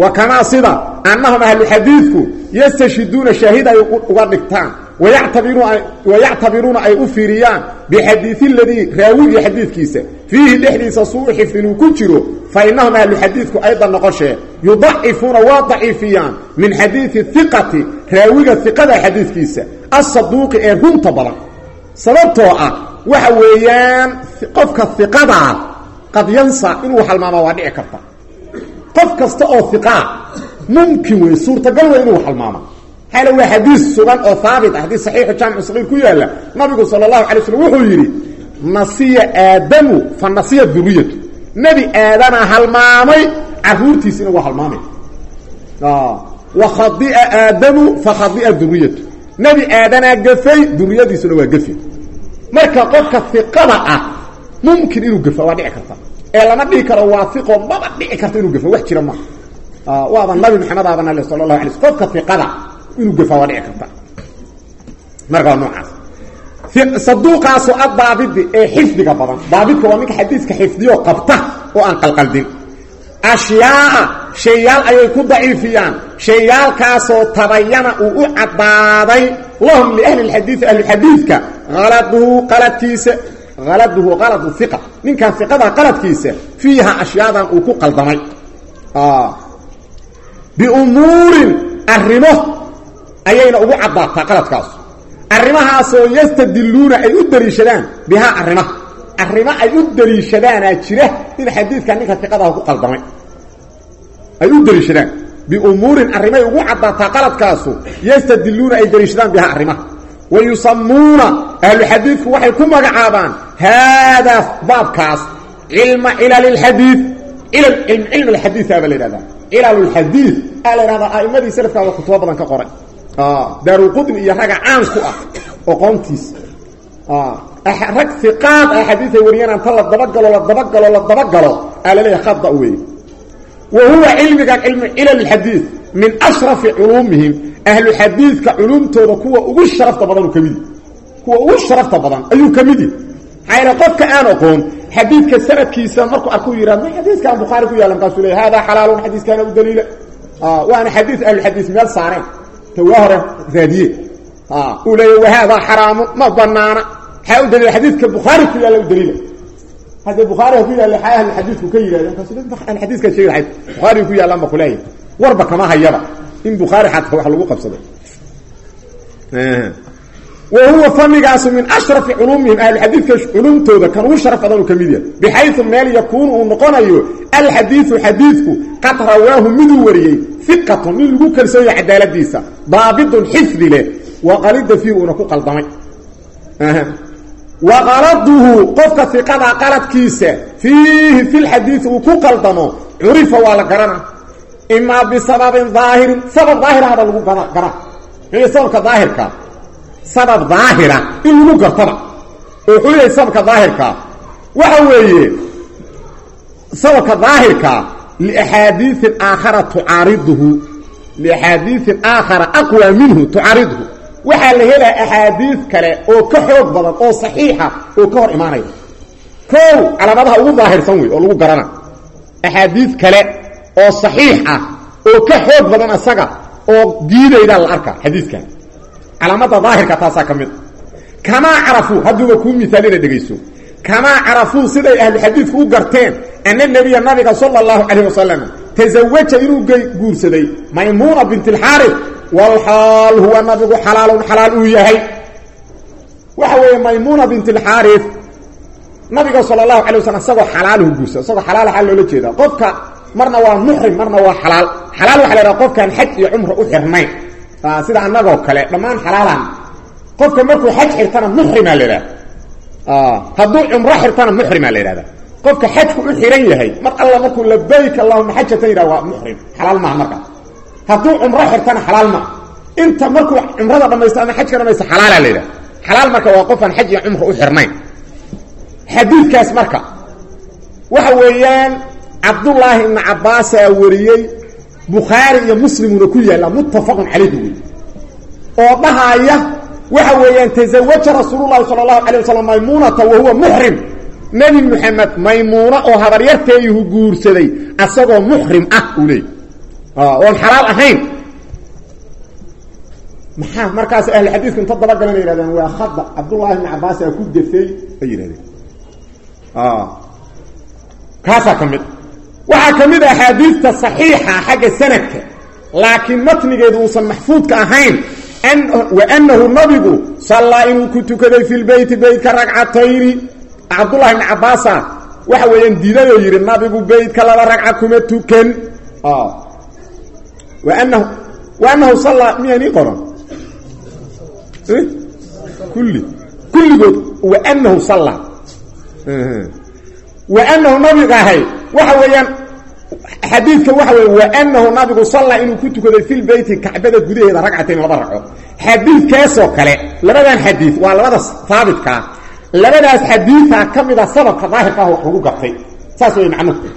Wa kamaa sida annahum ahluxadiidku yastashiduuna shaahid ay uga wayactabiruuna ay u fiiriyaan bixadiii ladii raawigii xadiidkiisa fiihi dhexdiisa suu xifdin uu ku jiro fa innahum ahluxadiidku aydan noqoshee yudacifuuna waa daciifiyaan min xadiidi iqati raawiga iqada xadiidkiisa asaduuqi ee runta badan sababtoo ah waxa weeyaan qofka iqadaa qad yansa inuu halmaama waa dhici karta qof kasta oo iqaa mumkin wey suurtagal inuu halmaama hal waa xadiis sugan oo haabit ah haddii saxiixu jaamicu saqiir ku yaalla. Nabigu sala allahu alay slm wuxuu yidhi nasiya aadamu fa nasiya duriyatu nebi aadana halmaamay caruurtiisina waa halmaamay. Wa khadia aadamu fa khadia duriyatu nebi aadanaa gafay duriyadiisuna marka qofka iqada ah mumkin inuu gafa waa karta. Ee lama dhihi karo waa iqo maba dhici karta inuu gafo wax jira maaha. Waaba nabi maxamed aaba nale sala allahu alay sl qofka iqada inuu gafaa waa dhici karta. Marka waa noocaas. Saduuqaasu addaabidi ee xifdiga badan. Daabidka waa ninka xadiiska xifdiyo qabta oo aan qalqaldin. Ashyaaa shayyaal ayay ku daciifiyaan. Shayaalkaasoo tabayana uu u caddaaday lahum liahli lxadiidi ahluxadiidka aladuhu qaladkiisa aladuhu qaladu iqa ninkan iqada qaladkiisa fiiha ashyaadan uu ku qaldamay. Biumuurin arrimo ayayna ugu caddaataa qaladkaas. Arrimahaasoo yastadiluuna ay u daliishadaan bihaa arrimaha arrimo ay u daliishadaanaa jira in xadiidka ninka iqadaha ku qaldamay. Ay u daliishadaan biumuurin arrimay ugu caddaataa qaladkaasu yastadiluuna ay daliishadaan bihaa arrimaha wa yusamuuna ahluxadiidku waxay ku magacaabaan haadaa baabkaas cilma cilal lxadiid cilal cilm alxadiida baa la yidhahdaa. Cilal lxadiid aa la yhahdaa a'imadii salafkaaba kutubo badan ka qoray daarulqudni iyo raga caan ku ah. Oqoontiisa rag iqaad ah xadiiay wariyaan anta la dabagalo la dabagalo la dabagalo. Aa la leeyahay khada weeye wa huwa cilmigan cilmu cilal xadiid min ashrafi culuumihim. Ahlu xadiidka culumtooda kuwa ugu sharafta badan ka kuwa ugu sharafta badan ayuu ka midi qofka aan oqoon xadiidka sanadkiisa markuu arkuu yihah ma xadiiskan bukhaari ku yaalla markaasuu leey hada xalaalun xadiiskaana u daliila. Waana xadiid ahluxadiis meel saareen waa hore raadiye uu leeya wahaadaa xaraamun ma banaana maxaa u daliila xadiidka bukhaari ku yaalla u daliila. Haddee bukhaari ha ku yaalla xaa ahlu xadiidku ka yidhahda markaas xadiiskaa sheegi lahayd. Bukhaari ku yaallaan ba kuleeyahy warba kama hayaba. In bukhaari xataa wax lagu qabsaday wa huwa fanigaasu min ashrafi culuumihim ahluxadiidka culumtooda kan ugu sharaf badan uu ka mid yahay bixayu meel yakuunu uu noqonayo alxadiidu xadiidku qad rawaahu miduu wariyey iqatun nin lagu kalsoonya cadaaladiisa daabidun xifdi leh waqalida fiihi uuna ku qaldamay wa qaladuhu qofka iqada qaladkiisa fiihi fi lxadiidi uu ku qaldamo curifa waa la garana imaa bisababin daahirin sabab daahirka sabab daahira in lagu gartaba. Oo wuxuu yahay sababka daahirka. Waxa weeye sababka daahirka liaxaadiiin aakhara tucaariduhu. Liaxaadiiin aakhara aqwa minhu tucaariduhu. Waxaa la helaya axaadiid kale oo ka xoog badan oo saxiixa oo ka hor imaanaya. Kow calaamadaha ugu daahirsan wey oo lagu garana. Axaadiid kale oo saxiix ah oo ka xoog badan isaga oo diidaydaa la arka xadiidkan calaamada daahirka taasaa ka mid. Kamaa carafuu hadduuba kuu miaalina dhegayso kamaa carafuu siday ahluxadiidku u garteen ana nebiya nabiga sala allahu calayh wasalam tasawaja inuu guursaday maymuuna bint alxaarif walxaal huwa nabigu xalaalun xalaal uu yahay. Waxa weeye maymuuna bint alxaarif nabiga sala allahu calay wasalam isagoo xalaaluhu guursada isagoo xalaal xaal loola jeeda qofka marna waa muxrim marna waa xalaal. Xalaal waxa la yhaha qofkaan xaj iyo cumra u xirnayn sida annagoo kale dhammaan xalaalaan. Qofka markuu xaj xirtana muxrimaa la idhahda hadduu cumro xirtana muxrimaa la yidhahda qofka xajku u xihan yahay mar alla markuu labayk allahuma xajatan yidhah waa muxrim xalaal maaha markaa hadduu cumro xirtana xalaal maaha. Inta markuu cumrada dhamaysto ama xajka dhamaysto xalaala la yidhahda xalaal marka waa qofaan xaj iyo cumra u xirnayn. Xadiidkaas marka waxa weeyaan cabdullaahi ibnu cabbaasaa wariyey bukhaari iyo muslimuna ku yaalla muttafaqun calayhi wey oo dhahaaya waxa weeyaan tazawaja rasuululahi sala allahu calay wasalam maymuunata wa huwa muxrim nebi moxamed maymuuna oo habaryarteeyuhu guursaday asagoo muxrim ah uu leey oon xalaal ahayn. Maxaa markaas ahli xadiidku inta dabagalan yihahdeen waa khada cabdullahi bni cabaas aa ku defey ay yihahdeen kaasaa ka mid waxaa ka mid a axaadiidta saxiixa xagga sanadka laakiin matnigeedu uusan maxfuudka ahayn wanahu nabigu sallaa inuu ku tukaday fi lbeyti beytka ragcatayni. Cabdullahi bni cabaasa waxa weeyaan diidayoo yidhi nabigu beytka laba ragca kuma tukan. Wanahu waanahu sallaa miyaanii qoran? Kulli. Kulligood wanahu sallaa wanahu nabiga ahay waxa weeyaan xadiidka waxa wey wanahu nabigu sallaa inuu ku tukaday fi lbeyti kacbada gudaheeda ragcatayn laba ragco xadiidkaasoo kale labadan xadiid waa labada haabitkaa labadaas xadiidaa ka mida sababka daahirka ah wax lagu gartay saas wey macnuhu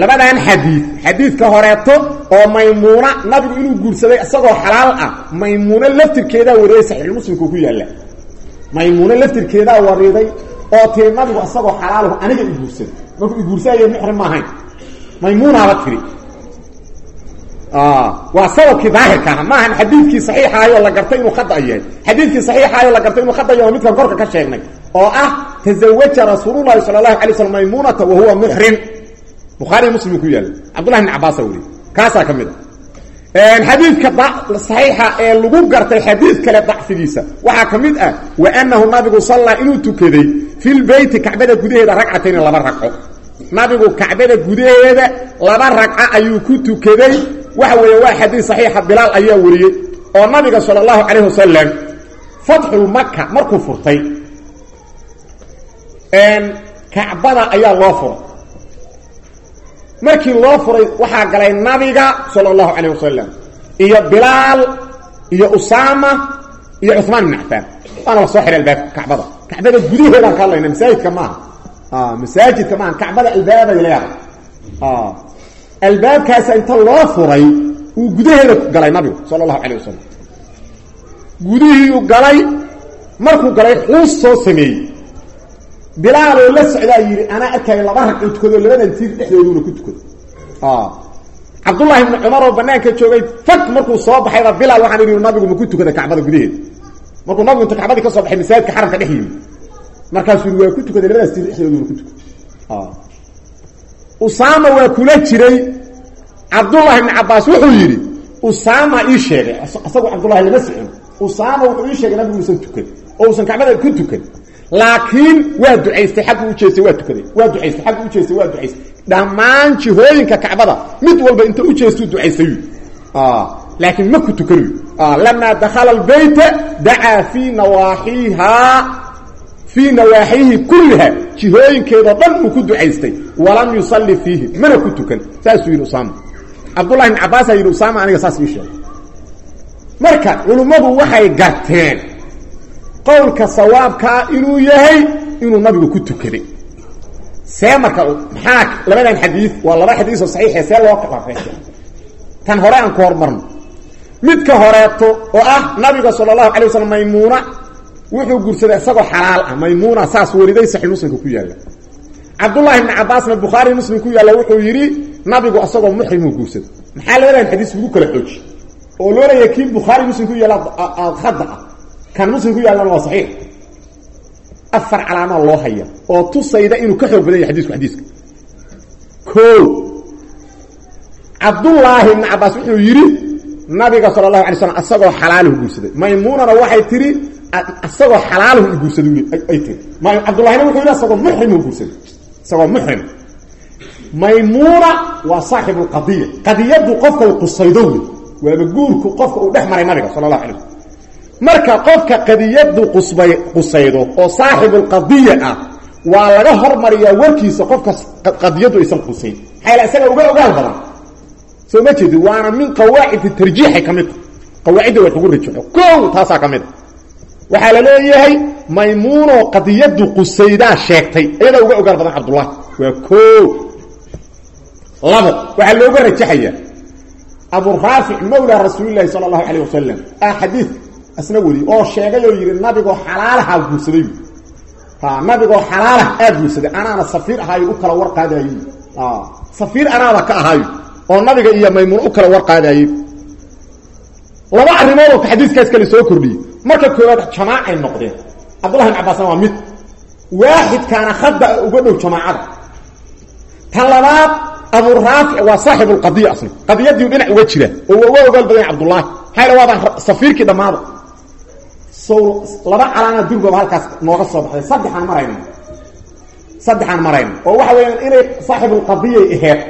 labadan xadiid xadiidka horeeto oo maymuuna nabigu inuu guursaday isagoo xalaal ah maymuuno laftirkeedaa wariyay saxiixulmuslimku ku yaalla maymuuno laftirkeedaa wariiday oo tiri nabigu isagoo xalaalahu aniga i guursaday markuu iguursaayo muxrim ma ahayn. Maymuunaaba tiri. Waa sababkii daahirka aha maahan xadiidkii saxiixaayoo la gartay inuu khada yahay. Xadiidkii saxiixaayoo la gartay inuu khada yahay midkan korka ka sheegnay oo ah tazawaja rasuululahi sala allahu alay slam maymuunata wa huwa muxrim bukhaariy muslim ku yaalla cabdullahi bn cabaasa weriye kaasaa ka a xadiidka saxiixa ee lagu gartay xadiid kale dacfigiisa. Waxaa ka mid ah waanahu nabigu sallaa inuu tukaday fi lbeyti kacbada gudaheeda ragcatayni laba ragco nabigu kacbada gudaheeda laba ragco ayuu ku tukaday. Waxa weeye waa xadiid saxiixa bilaal ayaa wariyey oo nabiga sala allahu calayh wasalam fatxulmaka markuu furtay. Kacbada ayaa loo furay markii loo furay waxaa galay nabiga sala allahu calayh wasalam iyo bilaal iyo usaama iyo cumaan ibn cafaan waana la soo xihay albaabka kacbada kacbada gudaheedaan ka hadlayna masaajidka maaha. Masaajidka maaha. Kacbada albaabay leedahay albaabkaasa inta loo furay uu gudaheeda galay nabigu sala allahu calayh wasalam gudihiiu galay markuu galay xuus soo sameeyey bilaaloo la socdaa yidhi anaa arkaayo laba rag oo tukado labadan tiir dhexdooduna ku tukado cabdullahi ibni cumar oo banaanka joogay fag markuu soo baxayba bilaal waxaan idhi nabigu maku tukada kacbada gudaheeda markuu nabigu inta kacbadii ka soo baxay masaajidka xaramka dhex yimi markaasuu yidhi waa ku tukaday labadaas tiir dhexdooduna ku tukado usaama waa kula jiray. Cabdullahi ibni cabaas wuxuu yidhi usaama ii sheegay. Isagu cabdullahi lama sicin. Usaama wuxuu ii sheegay nabigu usan tukan oo usan kacbada ku tukan laakiin waa ducaystay xaggu ujeestay waa tukaday. Waa ducaystay xaggu ujeestay waa ducaystay dhammaan jihooyinka kacbada mid walba inta ujeestuu ducaystayu. Laakiin ma ku tukanayo lamaa dakhala albayta dacaa fii nawaaxiiha fii nawaaxiihi kulliha jihooyinkeedoo dhan uu ku ducaystay. Walam yusalli fiihi mana ku tukan. Saasuu yidhi usaama. Cabdullahi ibn cabaasaa yidhi usaama aniga saas ii marka culummadu waxay garteen qowlka sawaabkaa inuu yahay inuu nabigu ku tukaday see marka maxaa labadan xadiid waa laba xadiisoo saxiixe see loo kalareeya tan hore aan ku hormarno. Midka horeeto oo ah nabiga sala allahu alay waslm maymuuna wuxuu guursaday isagoo xalaal ah. Maymuuna saas wariday saxii muslimka ku yaalla. Cabdullahi ibni cabaasna bukhaari muslim ku yaalla wuxuu yidhi nabigu isagoo muxrimuu guursaday. Maxaa labadan xadiis lagu kala xooji oo loo leeyahay kii bukhaari muslim ku yaalla khada ah kan muslim ku yaallana waa saxiix. Afar calaamaa loo haya oo tusayda inuu ka xoog badan yahay xadiisku xadiiska. O cabdullaahi ibni cabaas wuxuu yidhi nabiga sala allahu alay slam isagoo xalaaluhu guursaday. Maymuunana waxay tihi isagoo xalaaluhu i guursaday ay tiri cabdullahina wuxuu yidhi isagoo muxrimu guursaday. Isagoo muxrim maymuuna waa saaxibu lqadiya qadiyadu qofka u qusaydo wey waaba guurku qofka uu maray nabiga sala allahu alay slm marka qofka qadiyadu qusbay qusaydo oo saaxibulqadiya ah waa laga hormariyaa warkiisa qofka qadiyadu aysan qusayn. Maxaa isaga uga ogaal badan. Soo ma jeedi waana min qawaacidi tarjiixay ka mid. Wax lagu rajaxo kow taasaa ka mid. A waxaa la leeyahay maymuunoo qadiyadu qusaydaa sheegtay. Iyadaa uga ogaal badan cabdullahi waa koo labo waxaa looga rajaxaya aburaafic mawla rasuulilahi sala allahu calayh wasalam xadiid asna weli oo sheegay oo yidhi nabigoo xalaalahaa guursaday ha nabigoo xalaalah aa guursaday anaana safiir ahaayo u kala war qaadayo safiir anaaba ka ahaayo oo nabiga iyo maymuun u kala warqaadayey laba arrimoodoo xadiiskaas kale soo kordhiyey marka koowaad jamaacay noqdeen. Cabdullahi bin cabbaasna waa mid. Waaxidkaana khada uga dhow jamaacada. Tan labaad abu raafic waa saaxib lqadiya asna qadiyadiiu dhinac uga jira oo waa uga badan cabdullaahi maxaa waabaan safiirkii dhammaada sow laba calaana durbaba halkaas nooga soo baxday. Saddexaan marayna saddexaan marayna oo waxa weeyaan inay saaxibulqadiyay aheed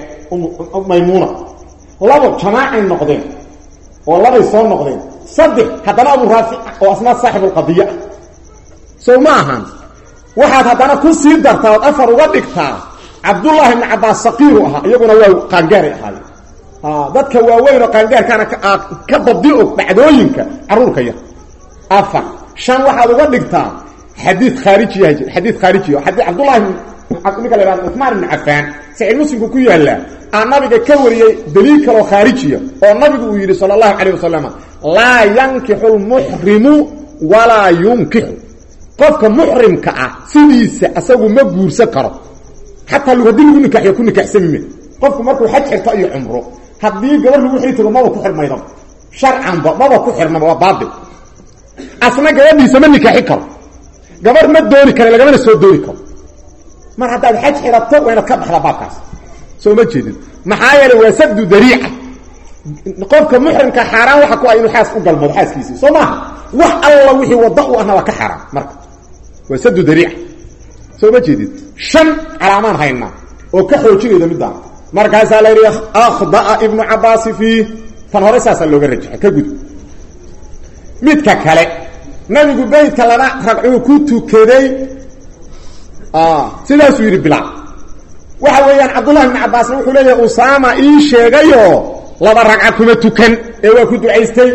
maymuuna. Labo jamaacay noqdeen. Oo labay soo noqdeen. Saddex haddana abu raafic oo asna saaxibulqadiya ah sow ma ahan. Waxaad haddana ku sii dartaa ood afar uga dhigtaa cabdullaahi ibni cabbaas saqiiru ahaa iyaguna waa qaangaaray ahaayeen dadka waaweyn oo qaangaarkaana ka badi og dhacdooyinka carruurka afar. Shan waxaad uga dhigtaa xadii khaarijiya xadii khaarijiya. Xadii cabdullahi ninka la yhahdo cuثmaan ibn cafaan saciid muslimku ku yaallaa aa nabiga ka wariyey daliil kaloo khaarijiya oo nabigu uu yidhi sala allahu calayh wasalam laa yankixu lmuxrimu walaa yunkixu qofka muxrimka ah sidiisa asagu ma guursan karo. Xataa lu haddii lagu nikaaxiyo ku nikaxsamime qofku markuu xaj xirto iyo cumro haddii gabar lagu xiri tago maba ku xirmaydaba sharcanba maba ku xirmaba waa asna gabadhiisa ma nikaaxi karo. Gabar ma dooni kare lagamana soo dooni karo. Mar haddaad xaj xirato waa ka baxda baabkaas. Soo ma jeedid maxaa yeelay waa sadu dariica qofka muxrimka xaaraan waxa ku ah inuu xaas u galmoodo xaaskiisii soo maaha wax alla wixii wadda u ahna waa ka xaaraan marka. Waa sadu dariica soo ma jeedid shan calaamaan haynaa oo ka xoojinayda middaan markaasaa la yidhi akhdaa ibnu cabaasi fiih tan hore saasaa looga rajaxay. Ka gud midka kale. Nabigu beytka laba ragcuu ku tukaday sidaasuu yidhi bilaal waxa weeyaan cabdullahi ibnu cabbaasna wuxuu leeyahay usaama ii sheegayoo laba ragca kuma tukan ee waa ku ducaystay.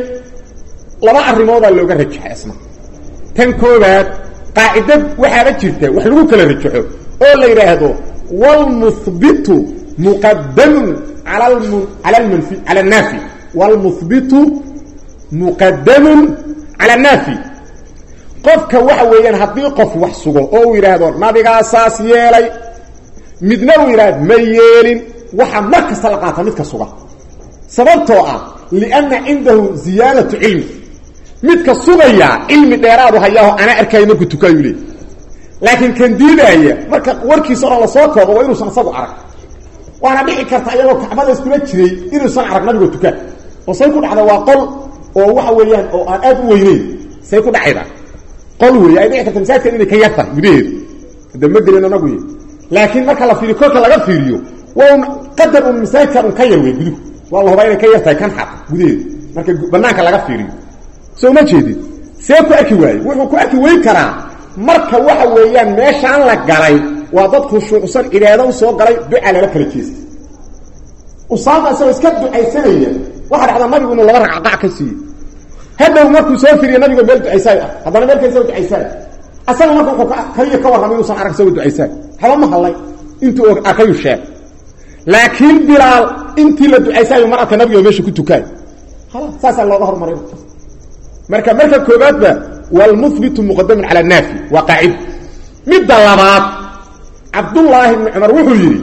Laba arrimoodaa looga rajaxay isna tan koobaad qaacido waxaaba jirta wax lagu kala rajaxo oo la yidhaahdo wlmuhbitu muqadamun ala lmanfi cala annaafi wlmuhbitu muqadamun cala annaafi qofka waxa weeyaan haddii qof wax sugo oo uu yidhaahdo nabigaa saas yeelay. Midna uu yidhahdo ma yeelin. Waxa mar kasta la qaata midka suga. Sababtoo ah lianna cindahu ziyaadatu cilmi. Midka sugaya cilmi dheeraadu hayaaho ana arkaayo markuu tukaayuu leey laakiin kan diidaaya marka warkiisa o dhan la soo koobo waa inuusan isagu arag. Waana dhici karta iyagoo kacbada iskula jiray inuusan arag nabigoo tukaan oo ku dhacda waa qol oo waxa weeyaan oo aan aad u weyneyn say ku dhacayda qol wey ay dhici karta masaajidkan inay ka yartahay gudaheedu hada ma gelin anagu laakiin marka la fiiriyo kolka laga fiiriyo waa qadar un masaajidkan un ka yar wey guduhu waa la hubaa inay ka yartahay kan xad gudaheedu marka banaanka laga fiiriyo. Soo ma jeedid see ku arki waaye wuxuu ku arki weyn karaa marka waxa weeyaan meeshaan la galay waa dad khushuucsan cibaado u soo galay duca lala kala jeesta usaama isagoo iska ducaysanaya waxaa dhacdaa nabigu inuu laba ragcaqac ka siiyey. Hadhow markuu soo firiya nabigo meel ducaysaay ah. Haddana meel kale isagoo ducaysaay asaga marka wuxuu kaliya ka warramay inuusan arag isagoo ducaysaay haba ma hadlay intuu arkayuu sheeg. Laakiin bilaal intii la ducaysaayo mar arka nabigo meesha ku tukaay. Halas saasaa looga hormaray. Marka marka koobaadba wlmuhbitu muqadamun cala naafi waa qaacida midda labaad cabdullaahi bni cumar wuxuu yidhi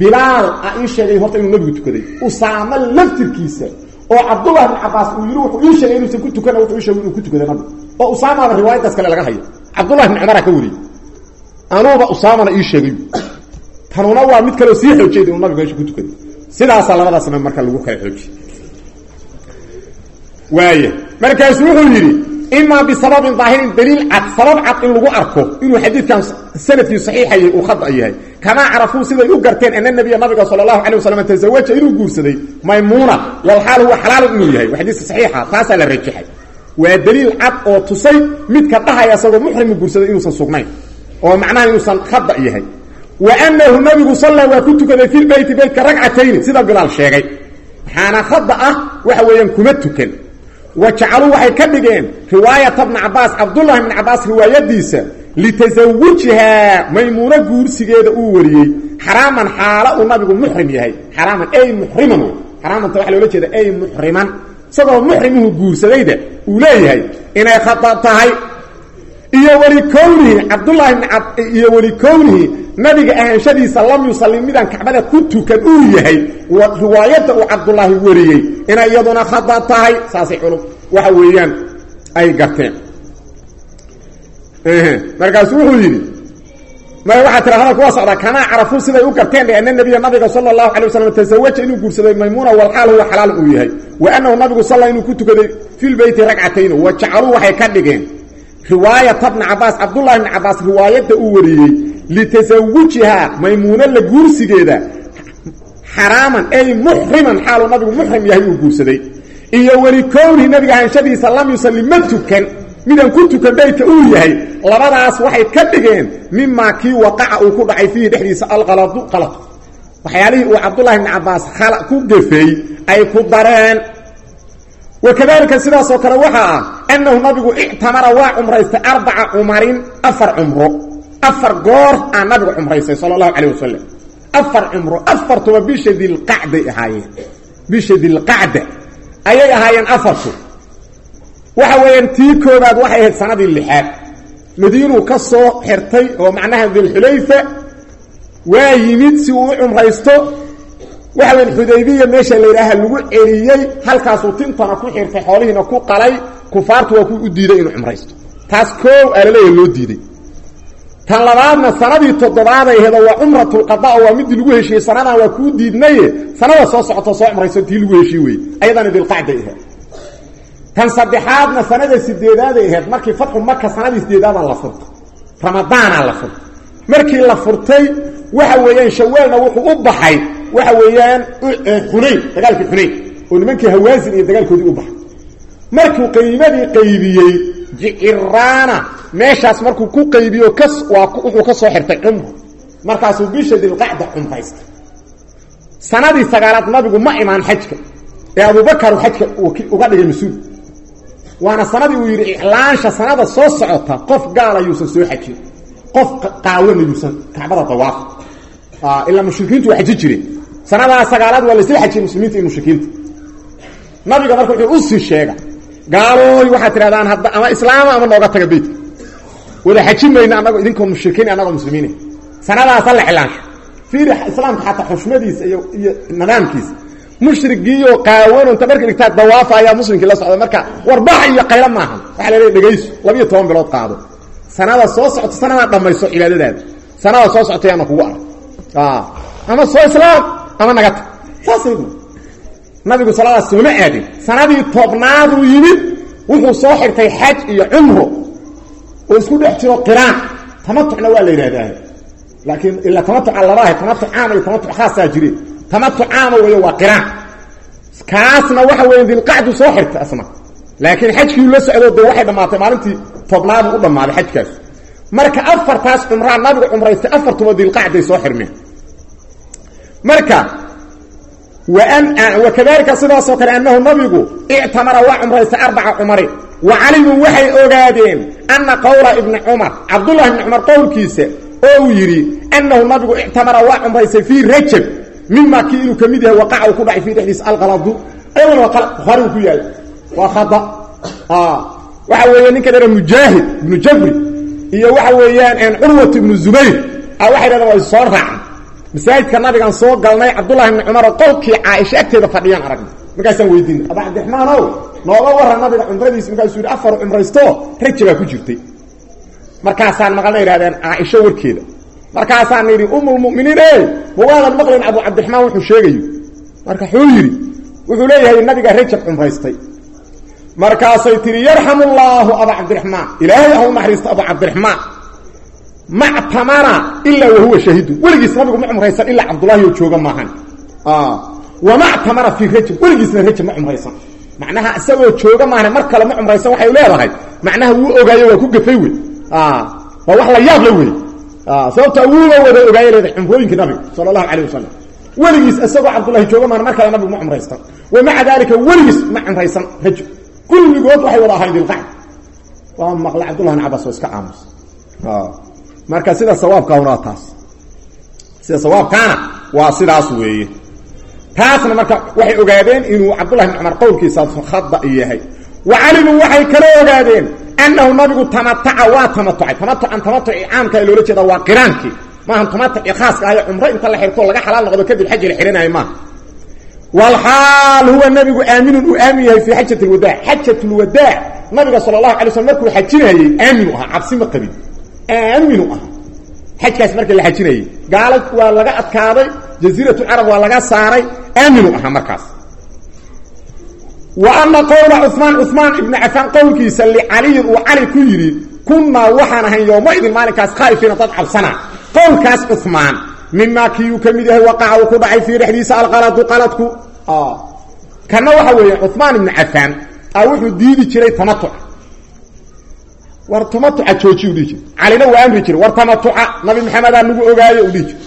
bilaal a ii sheegay horta inuu nabigu tukaday. Usaamo laftirkiisa oo cabdullahi bni cabaas uu yidhi wuxuu sheegay inuusan ku tukana wuxuu ii sheegay inuu ku tukaday nabigu oo usaamaaba riwaayadaas kale laga hayo. Cabdullahi bni cumaraa ka wariyey. Anuuba usaamana ii sheegay. Tanuna waa mid kaleo sii xoojiyay inuu nabigu meesha ku tukaday. Sidaasaa labadaasna marka lagu kala xoojiye waay markaasu wuxuu yidhi imaa bisababin daahirin daliil cad sabab cad in lagu arko inuu xadiidkan sannadkii saxiixayay uu khada yahay kamaa carafuu siday u garteen ana nabiya nabiga sala allahu calay wasalam tazawaja inuu guursaday maymuuna walxaal huwa xalaalun inuu yahay waa xadiiska saxiixa taasaa la rajaxay waa daliil cad oo tusay midka dhahaya isagoo muxrimu guursaday inuusan sugnayn oo macnaha inuusan khada yahay wa anahu nabigu salla waa ku tukaday fi lbeyti beytka ragcatayni sida bilaal sheegay wajacaluu waxay ka dhigeen riwaayata bna cabaas cabdullahi bni cabaas riwaayadiisa litasawujihaa maymuuno guursigeeda uu wariyey xaraaman xaalo uu nabigu muxrim yahay xaraaman ay muxriman xaraamanta waxaa loola jeeda ay muxriman isagoo muxrimuhu guursadayda uu leeyahay inay khata tahay iyo welikownihi cabdullaahi bn iyo welikownihi nabiga ahaanshadiisa lam yusallim midaan kacbada ku tukan uu yahay riwaayadda uu cabdullaahi wariyey inay iyaduna khada tahay saasay culum waxa weeyaan ay garteen markaasu wuxuu yidhi maya waxaa tira hadalku waa socdaa kamaa carafuu siday u garteen dhe ana nabiga sala allahu alay waslam tasawaja inuu guursaday maymuuna walxaal huwa xalaal uu yahay. Wa annahu nabigu salla inuu ku tukaday fi lbeyti ragcatayn wa jacaluu waxay ka dhigeen riwaayata bna cabaas cabdullahi bni cabaas riwaayadda uu wariyey litasawujihaa maymuuno la guursigeeda xaraaman ay muxriman xaaluu nabigu muxrim yahay uu guursaday. Iyo welikownihi nabiga ahanshadiisa lam yusalli ma tukan midaan ku tukan beytka uu yahay. Labadaas waxay ka dhigeen mimaa kii waqaca uu ku dhacay fiihi dhexdiisa alqaladu qalad waxyaalihii uu cabdullahi bni khala ku gefeey ay ku dareen wakadalika sidaasoo kale waxaa ah annahu nabigu ictamara waa cumraystay arbaca cumarin afar cumro. Afar goor aa nabigu cumraystay sala allahu calayh wasalam afar cumro afartuba bisha dilqacday ahaayeen. Bisha dilqacda ayay ahaayeen afartu. Waxa weeyaan tii koobaad waxay ahayd sanadii lixaad. Madiinuu ka soo xirtay oo macnaha dilxulayfa waa yimid si uu u cumraysto waxa weyan xudaybiya meesha la yidhaaha lagu celiyey halkaasuu tintana ku xirtay xoolihiina ku qalay kufaartu waa ku u diiday inuu cumraysto taas koow alaleeya loo diiday. Tan labaadna sanadii toddobaaday hedo waa cumratulqada waa midii lagu heshiiyey sanadan waa kuu diidnaye. Sanada soo socoto soo cumrayso tii lagu heshii weye ayadana dilqacday ahayd. Tan saddexaadna sanada sideedaaday ahayd markii fatxu maka sanadii sideedaada la furtay. Ramadaana la furtay markii la furtay waxa weeyaan shawaalna wuxuu u baxay. Waxa weeyaan xunayn dagaalkii xunayn oo nimankii hawaasin iyo dagaalkoodii u baxay. Markuu qaymadii qaybiyey jiciraana meeshaas markuu ku qaybiyo kas waa wuxuu ka soo xirtay cumro. Markaasuu bisha dilqacda cumraystay sanadii sagaalaad nabigu ma imaan xajka. Ee abubakar xajka uga dhigay mas'uul. Waana sanadii uu yidhi iclaansha sanada soo socota qof yuusan soo xajin qof qaawana yuusan kacbada dawaaf ilaa mushrikiintu waa xaji jireen. Sanadaa sagaalaad waa xajiyey muslimiinta iyo mushrikiinta. Nabiga marka wuxuu u sii sheega gaalooy waxaad tidhahdaan hadda ama islaama ama nooga taga beytka wada xaji mayna anagoo mushrikiin anagoo muslimiina sanadaasa la cilaansho fiiri islaamka xataa xushmadiisa iyo iyo nidaamkiisa mushrigiiyo inta marka dhigtaa dawaafa ayaa muslimkii la socda marka warbax iyo qaylo maaha waxaa laleeya dhegayso labiiyo bilood qaado sanada soo socoto sanadaa dhammayso cibaadadaada. Sanada soo socota yaana kugu arag. Ama soo islaam ama naga tag saasay nabigu saladaas sooma aadin. Sanadii tobnaaduu yimid wuxuu soo xirtay xaj iyo cumro. Oo isku dhex jiro qiraan. Tamatucna waa la yidhahdaa laakiin ilaa tamatuca labaaha tamatuc caama iyo tamatuc khaasaa jireen tamatuc caama weeye waa qiraan. Kaasna waxa weya dilqacdu soo xirtay asna laakiin xajkii la socdo dee waxay dhammaatay maalintii tobnaadu u dhammaaday xajkaas. Marka afartaas cumraa nabigu cumraystay afartuba dilqacday soo xirmeen. Marka wakadalika sidaasoo kale annahu nabigu ictamara waa cumraystay arbaca cumari wa calimuu waxay ogaadeen ana qowla ibni cumar cabdullahi ibni cumar qowlkiisa oo uu annahu nabigu ictamara waa cumraystay fii rajab mima kii inuu ka yahay ku dhacay fii dhexdiisa alqaladu ayadana waa buhaari ku yaalla waa khada waxa weeye ninka dheera mujaahid ibnu jabri iyo waxa weeyaan curwat ibnu zubayr. A waxay dhahdeen waa soo raacay masaajidka nabigaan soo galnay cabdullahi ibni cumar oo qolkii caaisha agteeda fadhiyaan aragnay markaasaan weydiinay aba cabdiraxmaan ow nooga nabiga cumradiisa markaasuu yidhi afar cumraysto rajabaa ku jirtay. Markaasaan maqalna yidhahdeen caaisho warkeeda. Markaasaan yidhi umulmuminiin e mawaadan maqlayn abu cabdiraxmaan wuxuu sheegayo marka wuxuu yidhi wuxuu leeyahay nabigaa rajab cumraystay markaasay tihi yarxamu llaahu aba cabdiraxmaan. Ilaahay ha u naxariisto abu cabdiraxmaan. Mactamara ilaa wahuwa shahiidun weligiis nabigu ma cumraysan ilaa cabdullaahi oo jooga maahan. Wamactamara fii rajab weligiisna rajab ma cumraysan. Macnaha isagoo jooga maahan mar kale waxay leedahay. Macnaha wuu ogaayo ku gafay wey. Waa wax la yaab la wey. Sababta wuuba wada ogaayo leedahay cumrooyinkii nabiga sala allahu calayh wasalam weligiis isagoo cabdullahi jooga maahan mar kale ma cumraysan. Wa ma cumraysan rajab kulligood waxay wada ahayn dilqacd waa maqla cabdullahi bn cabas oo iska aamus marka sida sawaabkaana waa taas. Sida sawaabkaana waa sidaas weeye. Taasna marka waxay ogaadeen inuu cabdullahi bn cumar qowlkiisa khada yahay. Wa calimuu waxay kala ogaadeen annahu nabigu tamataca waa tamatucay tamatucan tamatuci caamka loola jeeda waa qiraankii. Maahan tamatuci khaaska ahayo cumro inta la xirto laga xalaal noqdo kadib xaji la xihanayo maaha wlxaal huwa nabigu aaminun uu aamin yahay fii xajat lwadaac xajat lwadaac nabiga sala allahu alay slm markuu xajinayey aaminu ahaa cabsi ma qabin. Aaminu ahaa xajkaas marka la xajinayey gaala waa laga adkaaday jaziirat carab waa laga saaray aaminu ahaa markaas. Wa ana qowla cumaan cumaan ibni cafaan qowlkiisa licaliyin uu cali ku yidhi kunnaa waxaan ahayn yowmaidin maalinkaas khaa'ifiina dad cabsana qowlkaas cumaan mimaa kiiyuu ka mid yahay waqaca uu ku dhacay fii dhexdiisa alqaladu qaladku. Kana waxa weeye cumaan ibni cafaan a wuxuu diidi jiray tamatuca war tamatuca jooji u dhihi calina waa amri jiray war tamatuca nabi maxamedaa nagu ogaayo u dhihi jira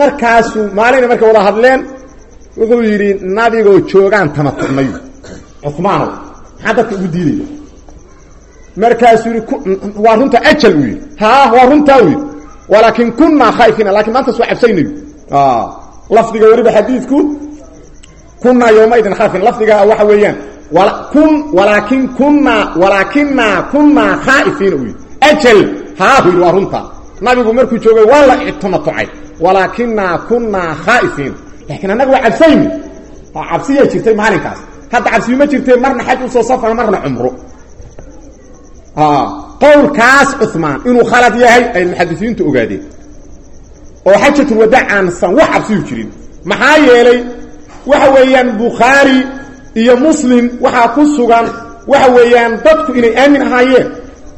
markaasuu maalina markay wada hadleen wuxuu yidhi nabigoo joogaan tamatucnayu cumaanow maxaa dadka ugu diidaya? Markaasuu yidhi waa runta ajal uu yidhi. Waa runtaa yidhi walaakin kunaa khaa'ifiina laakiin maantaas waa cabsaynayu lafdiga weliba xadiidku kunaa yowmaidin khaaifin lafdiga waxa weeyaan kun walaakin kunaa walaakinaa kunaa khaa'ifiina uu yidhi ajal haa uu yidhi waa runta. Nabigu markuu joogay waa la tamatucay walaakinaa kunaa khaa'ifiina laakiin annaga waa cabsayni. Cabsiyaa jirtay maalinkaas. Hadda cabsiyo ma jirtee marna xaj u soo safra marna cumro qowlkaas cumaan inuu khalad yahay ay muxadisiintu ogaadeen. oo xajatulwadaac aansan wax cabsiyu jirin. Maxaa yeelay waxa weeyaan bukhaari iyo muslim waxaa ku sugan waxa weeyaan dadku inay aamin ahaayeen.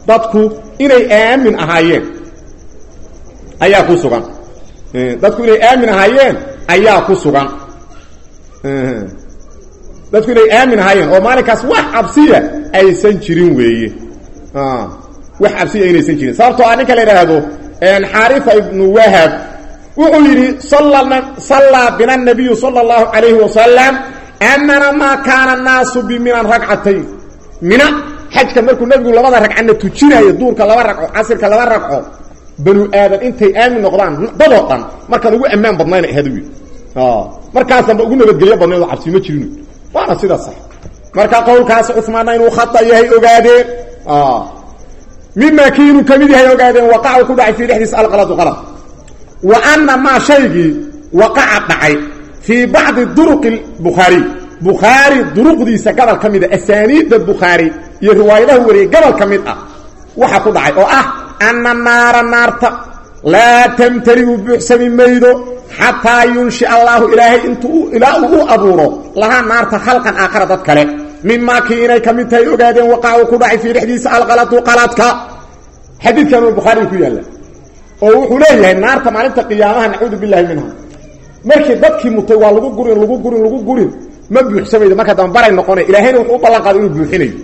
Dadku inay aamin ahaayeen. Ayaa ku sugan. Dadku inay aamin ahaayeen ayaa ku sugan. Dadku inay aamin ahaayeen. Oo maalinkaas wax cabsiya aysan jirin weeye wax cabsiya inaysan jirin. Sababtoo ah ninka la idhaahdo xaarifa ibnu wahab wuxuu yidhi sallaa bina nabiyu sala allahu calayhi wasalam kaana naasu biminan ragcatayn mina xajka markuu nabigu labada ragcana tujinayo duurka laba ragco casirka laba ragco banu aadan intay aamin noqdaan dadoo dhan markaan ugu ammaan badnayna ahadu yidhi. Markaasanba ugu nabadgelyo badnayd cabsi ma jirin waana sida sax. Marka qowlkaas cumaanna inuu khata yahay ogaadeen mima kii inuu ka mid yahay ogaadeen waqaca ku dhacay fii dhexdiisa alqaladu qalad wa ana maa shaygii waqaca dhacay fii bacdi duruqi bukhaariy bukhaari duruqdiisa gobol ka mid a asaaniidda bukhaari iyo riwaayadaha wariyey gobol ka mid ah waxa ku dhacay oo ah ana naara naarta laa tamtaliu buuxsami maydo xataa yunshi allaahu ilaahay intuu ilaa uu u abuuro lahaa naarta khalqan aakhara dad kale mimaa kii inay ka mid ogaadeen waqaca ku dhacay fii dhexdiisa alqaladu qaladka xadiidkan bukhaariga ku yaalla oo wuxuu leeyahay naarta maalinta qiyaamaha nacuudu billahi minha. Markii dadkii mutay waa lagu gurin lagu gurin lagu gurin ma buuxsamaydo marka dambe baray noqonay. Ilaahayna wuxuu u ballan qaado inuu buuxinayo.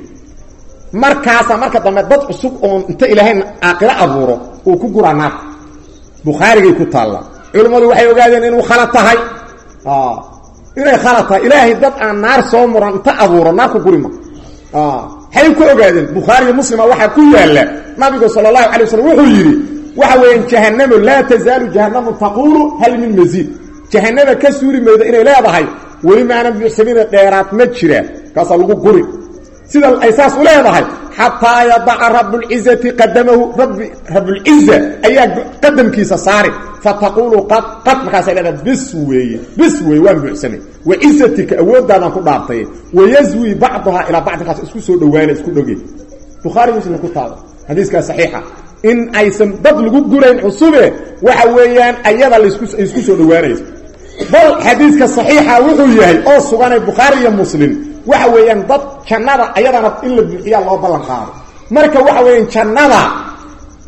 Markaasaa marka dambe dad cusub oon inta ilaahay aaqiro abuuro uu ku guraa naarta. Bukhaarigay ku taalla. Culimmadu waxay ogaadeen inuu khalad tahay inay khalad tahay ilaahay dad aan naar soo muran inta abuuro naar ku guri ma hay ku ogaadeen bukhaariyo muslima waxaa ku yaalla. Nabigu sala allahu alay waslm wuxuu yidhi waxa weeyaan jahanamo laa tazaalu jahanamu taquulu hal min masiid jahanama ka suuri maydo inay leedahay weli maanan buuxsamina dheeraad ma jira kaasaa lagu guri. Sida ay saas u leedahay xataa yadaca rablcizati qadamahu rabbi rablciza ayaa qadamkiisa saari fataqulu qad qad markaasay leedahay bis weeye bis weeye waan buuxsamay wacizatika awooddaadaan ku dhaartay wayaswi bacduhaa ilaa bacdi kaas isku soo dhowaana isku dhoge bukhaari muslim ku taaba xadiiskaa saxiixa in aysan dad lagu gurayn cusube waxa weeyaan ayada la isku soo dhowaanayso bal xadiiska saxiixa wuxuu yahay oo suganay bukhaari iyo muslim waxa weeyaan dad jannada ayadana in la buuxiyaa loo ballan qaado. Marka waxa weeyaan jannada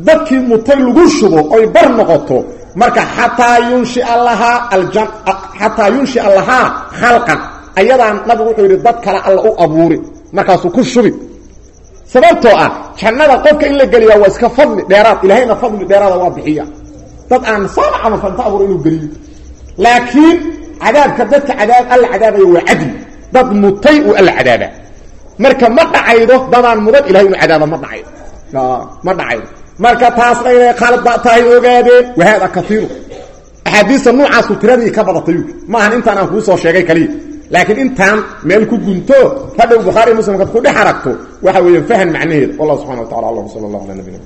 dadkii mutay lagu shubo oy bar noqoto marka xataa yunshia lahaa aljan xataa yunshia lahaa khalqan ayadaan nabigu wuxuu yidhi dad kale alla u abuuri markaasuu ku shubi. Sababtoo ah jannada qofka in la geliyaa waa iska fadli dheeraad ilahayna fadli dheeraada waa bixiya. Dad aan sooba camalfanta abuuro inuu geliyo. Laakiin cadaabka dadka cadaab alla cadaabayo waa dad mutay uu alla cadaaba marka ma dhacaydo dadaan mudan ilahay inu cadaaba ma dhacaydo ma dhacaydo. Marka taasna inay khalad tahay ogaadeen wahaada kaiiru axaadiista nuucaasu tiradii ka badatay. Maahan intaan aan kuu soo sheegay kaliya laakiin intaan meel ku gunto hadhow bukhaari muslimkaad ku dhex aragto waxa weeyaan fahan macnaheeda wallahu subxana wa tacala alam sala allah ala nabina